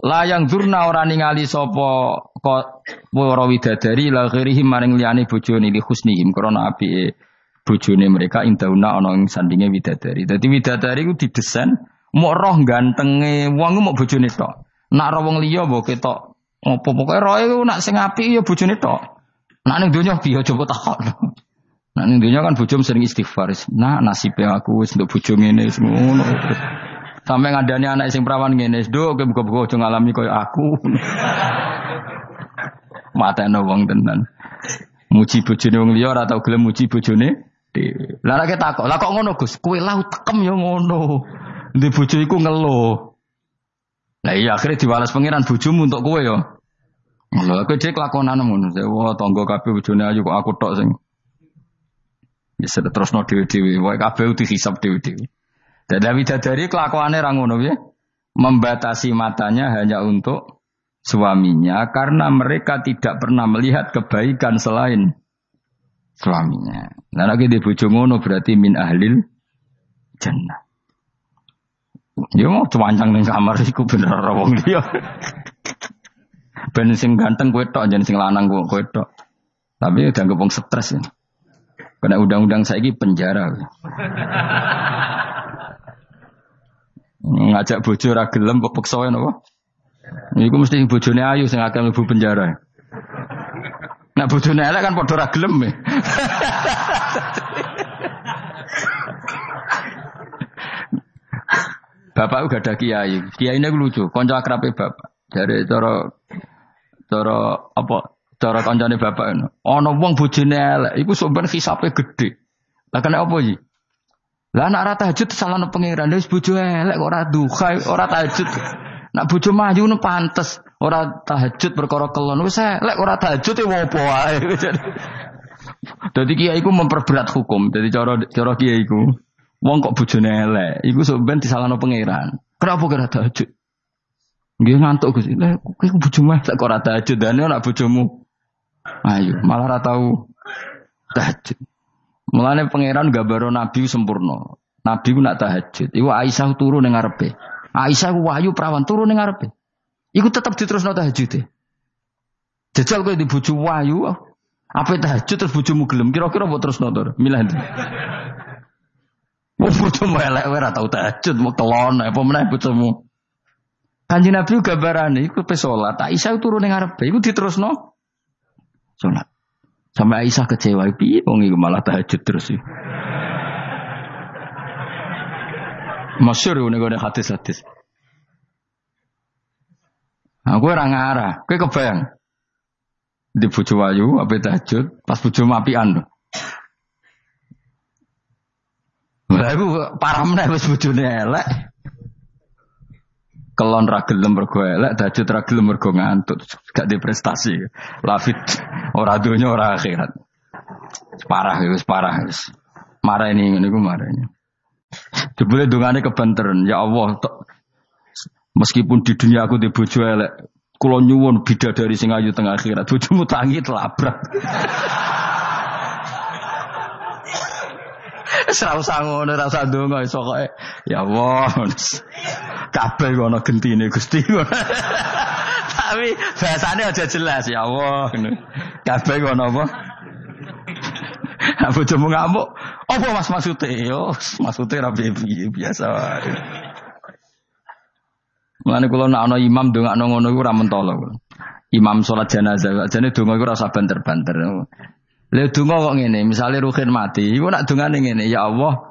Layang durna ora ningali sapa para widadari la ghairihim maring liyane bojone li husnihim krana apike bojone mereka indauna ana ing sandinge widadari. Dadi widadari ku didesain mau roh gantenge wong mau bojone tok. Nak roh wong liya mbok ketok apa pokoke roe ku nak sing apik ya bojone tok. Nak ning donya piye coba takon. Nak ning donya kan bojom sering istighfar. Nah nasibe aku wis untuk bojo ngene ngono. Sampai ngadani anak sing perawan ngene, "Do, kowe buka-buka aja ngalami koyo aku." Mata wong tenan. Muji bojone wong liya ora tau gelem muji bojone dhewe. Lah nek takok, lah kok ngono Gus? Kowe lau tekem ya ngono. Ndi bojo iku ngeluh. Lah iya akhirnya diwales pangeran bojomu untuk kowe ya. Lho aku cek lakonan ngono. Wah tangga kabeh bojone ayu kok aku tok sing. Bisa terus no dewi-dewi. Wah kabeh dihisap dewi-dewi. Dan Widadari kelakuannya rangono ya. Membatasi matanya hanya untuk suaminya karena mereka tidak pernah melihat kebaikan selain suaminya. Nah lagi di ngono berarti min ahlil jannah. Ya mau cuancang ning kamar iku bener ora wong liya. Ben sing ganteng kowe tok sing lanang kowe tok. Tapi udah wong stres ya. Kena undang-undang saiki penjara. Ngajak bojo ora gelem kok peksa napa? Iku mesti bojone ayu sing akeh mlebu penjara. Nah bojone elek kan padha ora gelem. Ya. bapak udah ada kiai. Kiai ini lucu, konco akrabe bapak. Dari cara cara apa? Cara koncone bapak ini. Ono wong bojone elek, iku sampean hisape gede. Lah kena apa iki? Lah anak ora tahajud salahno pangeran wis bojo elek kok ora duha ora tahajud. Nak bojo maju nu pantes ora tahajud perkara kelon wis elek ora tahajud e wopo wae. Dadi kiai iku memperberat hukum. Jadi cara cara kiai iku wong kok bojone elek iku sok ben disalahno pangeran. Kenapa kira tahajud? Nggih ngantuk Gus. Lah kowe bojomu kok ora tahajud dan ora bojomu. Ayo malah ora tau tahajud. Mulane pangeran gambaro Nabi sempurna. Nabi ku nak tahajud. Iku Aisyah turu ning ngarepe. Aisyah ku wahyu perawan turu ning ngarepe. Iku tetep diterusno tahajud. Jajal kowe di bojo wahyu, apa tahajud terus bojomu gelem kira-kira mbok terusno to? Milih ndi? Wong bojomu elek ora tau tahajud, mau kelon apa meneh bojomu. Kanjeng Nabi gambarane iku pe salat, Aisyah turu ning ngarepe, iku diterusno salat. Sampai Aisyah kecewa, piye wong iku malah tahajud terus sih. Masyur nih gue hadis-hadis. Aku nah, orang ngarah, gue kebayang di bojo wayu apa tahajud pas bojo mapian. Lah iku parah meneh wis bojone elek. Kelon ra gelem mergo elek, tahajud ra gelem mergo ngantuk, gak di prestasi. Lafit ora donya ora akhirat. Parah wis parah wis. Marah ini ngene ku marah ini. Jebule dongane kebanteran, ya Allah meskipun di dunia aku di bojo elek, kula nyuwun bidadari sing ayu tengah akhirat, bojomu tangi telabrak. Serau sangono rasa donga iso kok ya Allah. Kabeh ana gentine Gusti. Tapi bahasane aja jelas ya Allah. Kabeh ana apa? Aku cuma ngamuk, apa mas maksudnya? Yo, maksudnya rapi biasa. Mulane kula nak ana imam ndongakno ngono iku ora mentolo. Imam salat jenazah, jane donga iku ora usah banter-banter. Lha donga kok ngene, misale Ruhin mati, iku nak dongane ngene, ya Allah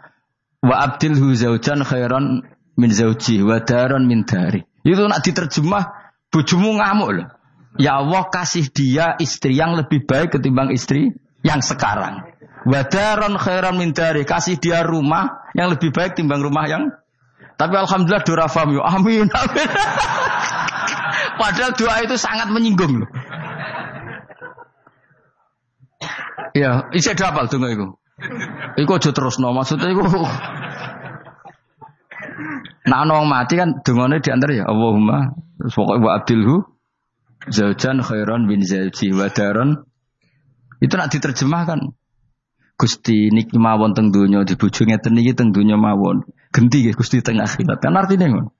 wa abdilhu zaujan khairan min zauji wa daron min dari. Itu nak diterjemah bojomu ngamuk loh. Ya Allah kasih dia istri yang lebih baik ketimbang istri yang sekarang. Wadaron khairan min dari kasih dia rumah yang lebih baik timbang rumah yang tapi alhamdulillah dora yo amin amin. Padahal doa itu sangat menyinggung loh. Iya, isih dapal donga iku. Iku aja terusno, maksudnya iku Nah, wong mati kan dungane diantar ya Allahumma pokoknya wa abdilhu zaujan khairan bin zauji wa daron itu nak diterjemahkan Gusti niki mawon teng donya dibojo ngeten iki teng donya mawon. Genti nggih Gusti teng akhirat. Kan artine ngono.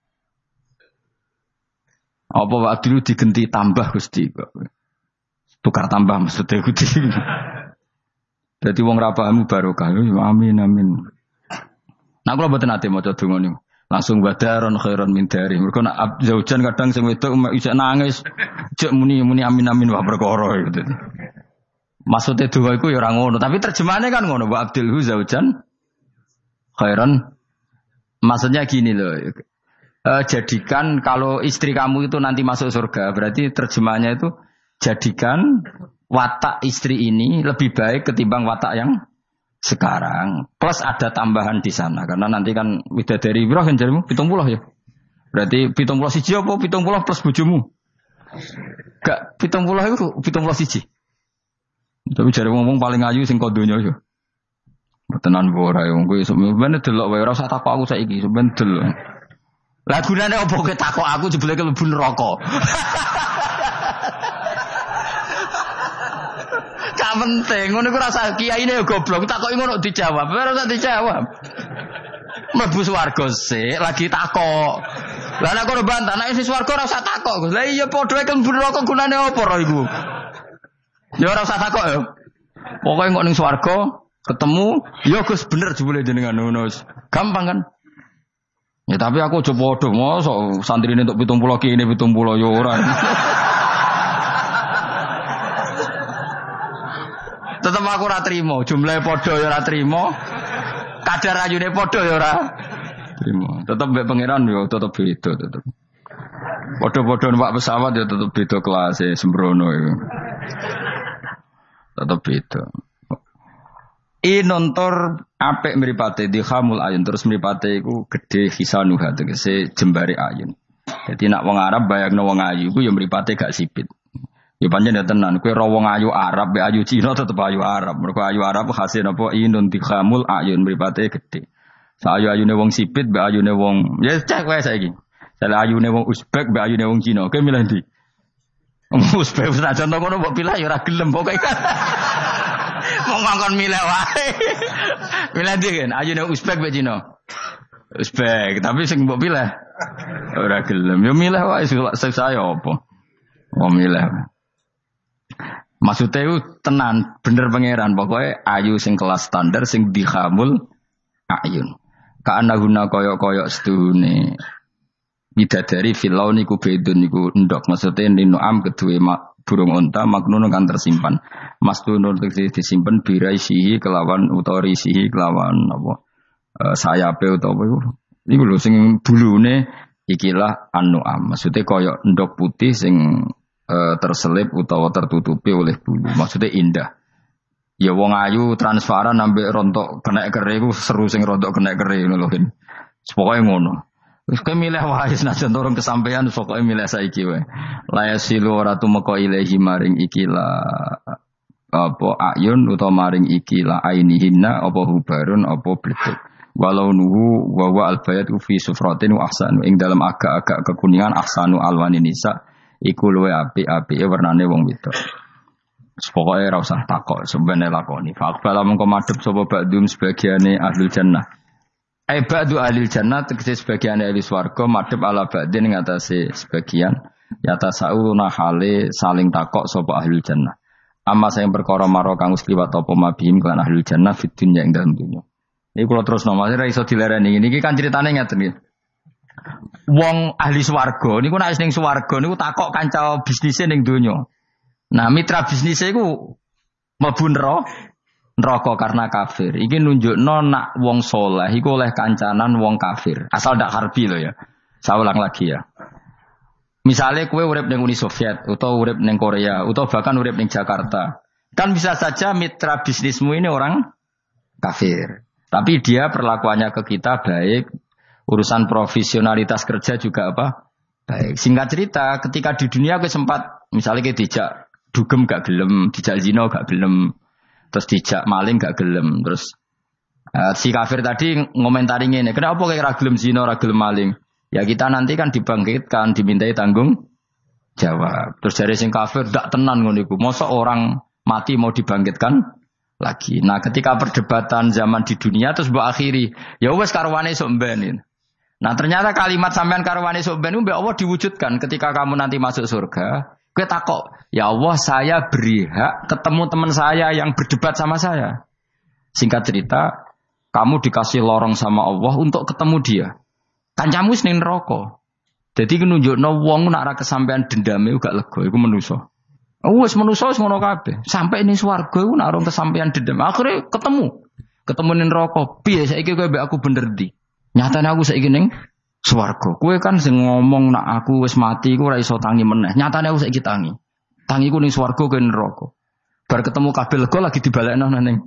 Apa wae dulu digenti tambah Gusti. Tukar tambah maksudnya Gusti. Jadi wong pahamu barokah. Amin amin. Nah kalau mboten ate maca donga niku. Langsung wadaron khairon min dari. Mereka nak zaujan kadang sing wedok bisa nangis. Cek muni muni amin amin wah perkara gitu. Maksudnya dua itu ya orang ngono, tapi terjemahannya kan ngono. Wa abdil zaujan khairon. Maksudnya gini loh. E, jadikan kalau istri kamu itu nanti masuk surga, berarti terjemahannya itu jadikan watak istri ini lebih baik ketimbang watak yang sekarang. Plus ada tambahan di sana karena nanti kan dari berapa kan jarimu pitung puluh ya. Berarti pitung puluh siji apa pitung puluh plus bujumu gak pitung puluh itu pitung puluh siji. Tapi jari ngomong paling ayu sing kodonya ya tenan bora ya sebenarnya delok wae ora usah takok aku saiki sebenarnya delok. Lah gunane aku jebule kelebu neraka Gak penting, ngono iku rasa kiai ini goblok, takoki ngono dijawab, ora usah dijawab. Mlebu swarga sik, lagi takok. Lah nek kono bantah, nek sing swarga ora usah takok. Lah iya padha kan neraka gunane apa ora iku? Ya ora usah takok ya. Pokoke kok ning swarga ketemu, ya Gus bener jebule jenengan ngono. Gampang kan? Ya tapi aku coba padha mosok santri ini untuk pitung pulau kini pitung pulau ya ora. Tetep aku ora trimo, jumlahe padha ya ora trimo. Kadar ayune padha ya ora trimo. Tetep mbek pangeran yo tetep beda tetep. Padha-padha numpak pesawat ya tetep beda kelas e sembrono iku. Tetep beda. I nontor apik mripate di hamul ayun terus mripate iku gedhe hisanuha tegese jembare ayun. Jadi nak wong Arab bayangno wong ayu iku ya mripate gak sipit. Ya panjang ya tenan, kue rawong ayu Arab, be ayu Cina tetep ayu Arab. Mereka ayu Arab hasil apa inun tikhamul ayun beripate gede. Sa ayu ayune wong sipit, be ayune wong ya cek wae saiki. Sale ayune wong Uzbek, be ayune wong Cina. Kowe milih ndi? Uzbek wis contoh ngono mbok pilih ya ora gelem pokoke. Wong ngongkon milih wae. Milih ndi kan? Ayune Uzbek be Cina. Uzbek, tapi sing mbok pilih ora gelem. Ya milih wae saya apa? Wong milih. Maksudnya itu tenan, bener pangeran. Pokoknya ayu sing kelas standar sing dihamul ayun. Karena guna koyok-koyok setuhune. Bidadari filau niku bedun niku endok. Maksudnya nino am kedua burung unta maknun kan tersimpan. Mas tunur disimpan birai sihi kelawan utori sihi kelawan apa e, sayape utawa iku. Iku lho sing bulune ikilah anu am. Maksudnya koyok endok putih sing e, terselip utawa tertutupi oleh bulu. Maksudnya indah. Ya wong ayu transparan nambah rontok kena kere iku seru sing rontok kena kere ngono lho. Pokoke ngono. Wis kowe milih wae senajan turun kesampaian pokoke milih saiki wae. La yasilu ora tumeka ilahi maring ikila apa ayun utawa maring ikila ainihinna apa hubarun apa bletuk. Walau nuhu wa wa albayatu fi sufratin wa ahsanu ing dalam agak-agak kekuningan ahsanu alwani nisa iku luwe api-api e warnane wong wedok. Pokoke ora usah takok, sebenarnya lakoni. Fakbala mengko madhep sapa ba'dum sebagiane ahli jannah. Eh ba'du ahli jannah tegese sebagian ahli swarga madhep ala ba'din ngatasé sebagian yata sauna hale saling takok sapa ahli jannah. Amma saya perkara maro kang wis liwat apa mabihim kan ahli jannah fid dunya ing dalem dunya. Ini kalau terus nomor saya iso dilereni. Ini kan ceritanya nih wong ahli swarga niku nek ning swarga niku takok kanca bisnise ning donya. Nah, mitra bisnisnya iku mlebu neraka karena kafir. Iki nunjukno nak wong soleh iku oleh kancanan wong kafir. Asal ndak harbi loh ya. Saya ulang lagi ya. Misalnya kue urip ning Uni Soviet, atau urip ning Korea, atau bahkan urip ning Jakarta. Kan bisa saja mitra bisnismu ini orang kafir. Tapi dia perlakuannya ke kita baik, urusan profesionalitas kerja juga apa? Baik. Singkat cerita, ketika di dunia aku sempat misalnya kayak dijak dugem gak gelem, dijak zino gak gelem. Terus dijak maling gak gelem. Terus uh, si kafir tadi ngomentari ini, kenapa kayak ragilem zino, ragilem maling? Ya kita nanti kan dibangkitkan, dimintai tanggung jawab. Terus dari sing kafir tidak tenan ngono Masa orang mati mau dibangkitkan lagi. Nah, ketika perdebatan zaman di dunia terus mbok akhiri, ya wes karwane sok mbenin. Nah, ternyata kalimat sampean karwane sok ben Allah diwujudkan ketika kamu nanti masuk surga. Kowe takok, ya Allah saya beri hak ketemu teman saya yang berdebat sama saya. Singkat cerita, kamu dikasih lorong sama Allah untuk ketemu dia. Kancamu sing neraka. Jadi no wong nak ra kesampean dendame gak lega, iku. Oh, wis menuso wis ngono kabeh. Sampai ini swarga iku nak kesampean dendam. Akhirnya ketemu. Ketemu ning neraka. Piye saiki kowe aku bener di? Nyatane aku saiki ning swarga. Kowe kan sing ngomong nak aku wis mati iku ora iso tangi meneh. Nyatane aku saiki tangi. Tangiku ning swarga kowe neraka. Bar ketemu kabeh lega lagi dibalekno ning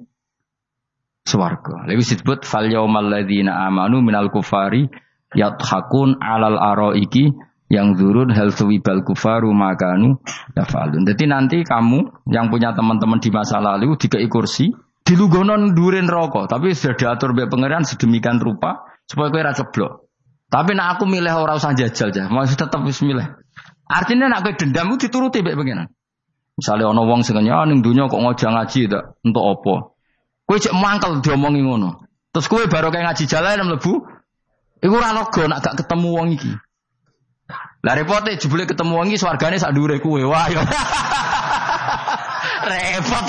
swarga. Lha disebut fal yaumal ladzina amanu minal kufari yathakun alal araiki yang zurun hal suwibal kufaru makanu dafalun. Jadi nanti kamu yang punya teman-teman di masa lalu dikei kursi, dilugonon durin rokok, tapi sudah diatur oleh pangeran sedemikian rupa supaya kue rasa blok. Tapi nak aku milih orang usah jajal aja, masih tetap milih. Artinya nak kue dendam itu dituruti baik pangeran. Misalnya ono wong sing ning dunia kok ngojang ngaji tak untuk apa? Kue cek mangkel diomongi ngono. Terus kue baru kayak ngaji jalan mlebu, iku ora lega nak gak ketemu wong iki. Lah repote jebule ketemu wong iki swargane sak dhuwure kue. Wah. Repot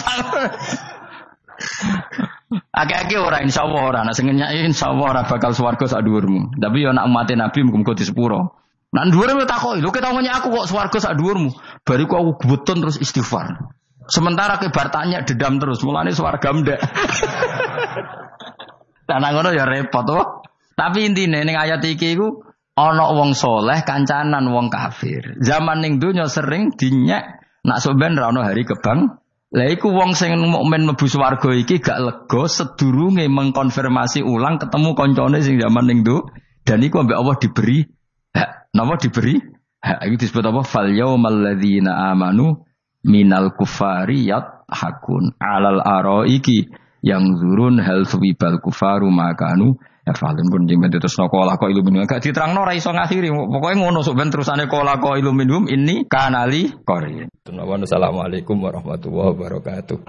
Akeh-akeh ora insyaallah ora, nek sing ngenyaki insyaallah ora bakal swarga sak dhuwurmu. Tapi yo nek umat Nabi muga-muga di sepuro. Nah dhuwure wis takoki, lho ketemu aku kok swarga sak dhuwurmu. Bariku aku gebeton terus istighfar. Sementara ke tanya dedam terus, mulane swarga ndek. Tanah ngono ya repot tuh. Tapi intine ning ayat iki iku ana wong soleh kancanan wong kafir. Zaman ning donya sering dinyek nak soben ra hari kebang lah iku wong sing mukmin mlebu swarga iki gak lega sedurunge mengkonfirmasi ulang ketemu koncone sing zaman ning do dan iku ambek Allah diberi hak. Napa diberi? Hak itu disebut apa? Fal yaumal ladzina amanu minal kufari hakun alal araiki yang zurun hal suwibal kufaru makanu Ya falun pun bentuk terus kola ko iluminum. Gak diterang nora iso ngakhiri. Pokoknya ngono sok ben terusane kola ko iluminum ini kanali korin. Assalamualaikum warahmatullahi wabarakatuh.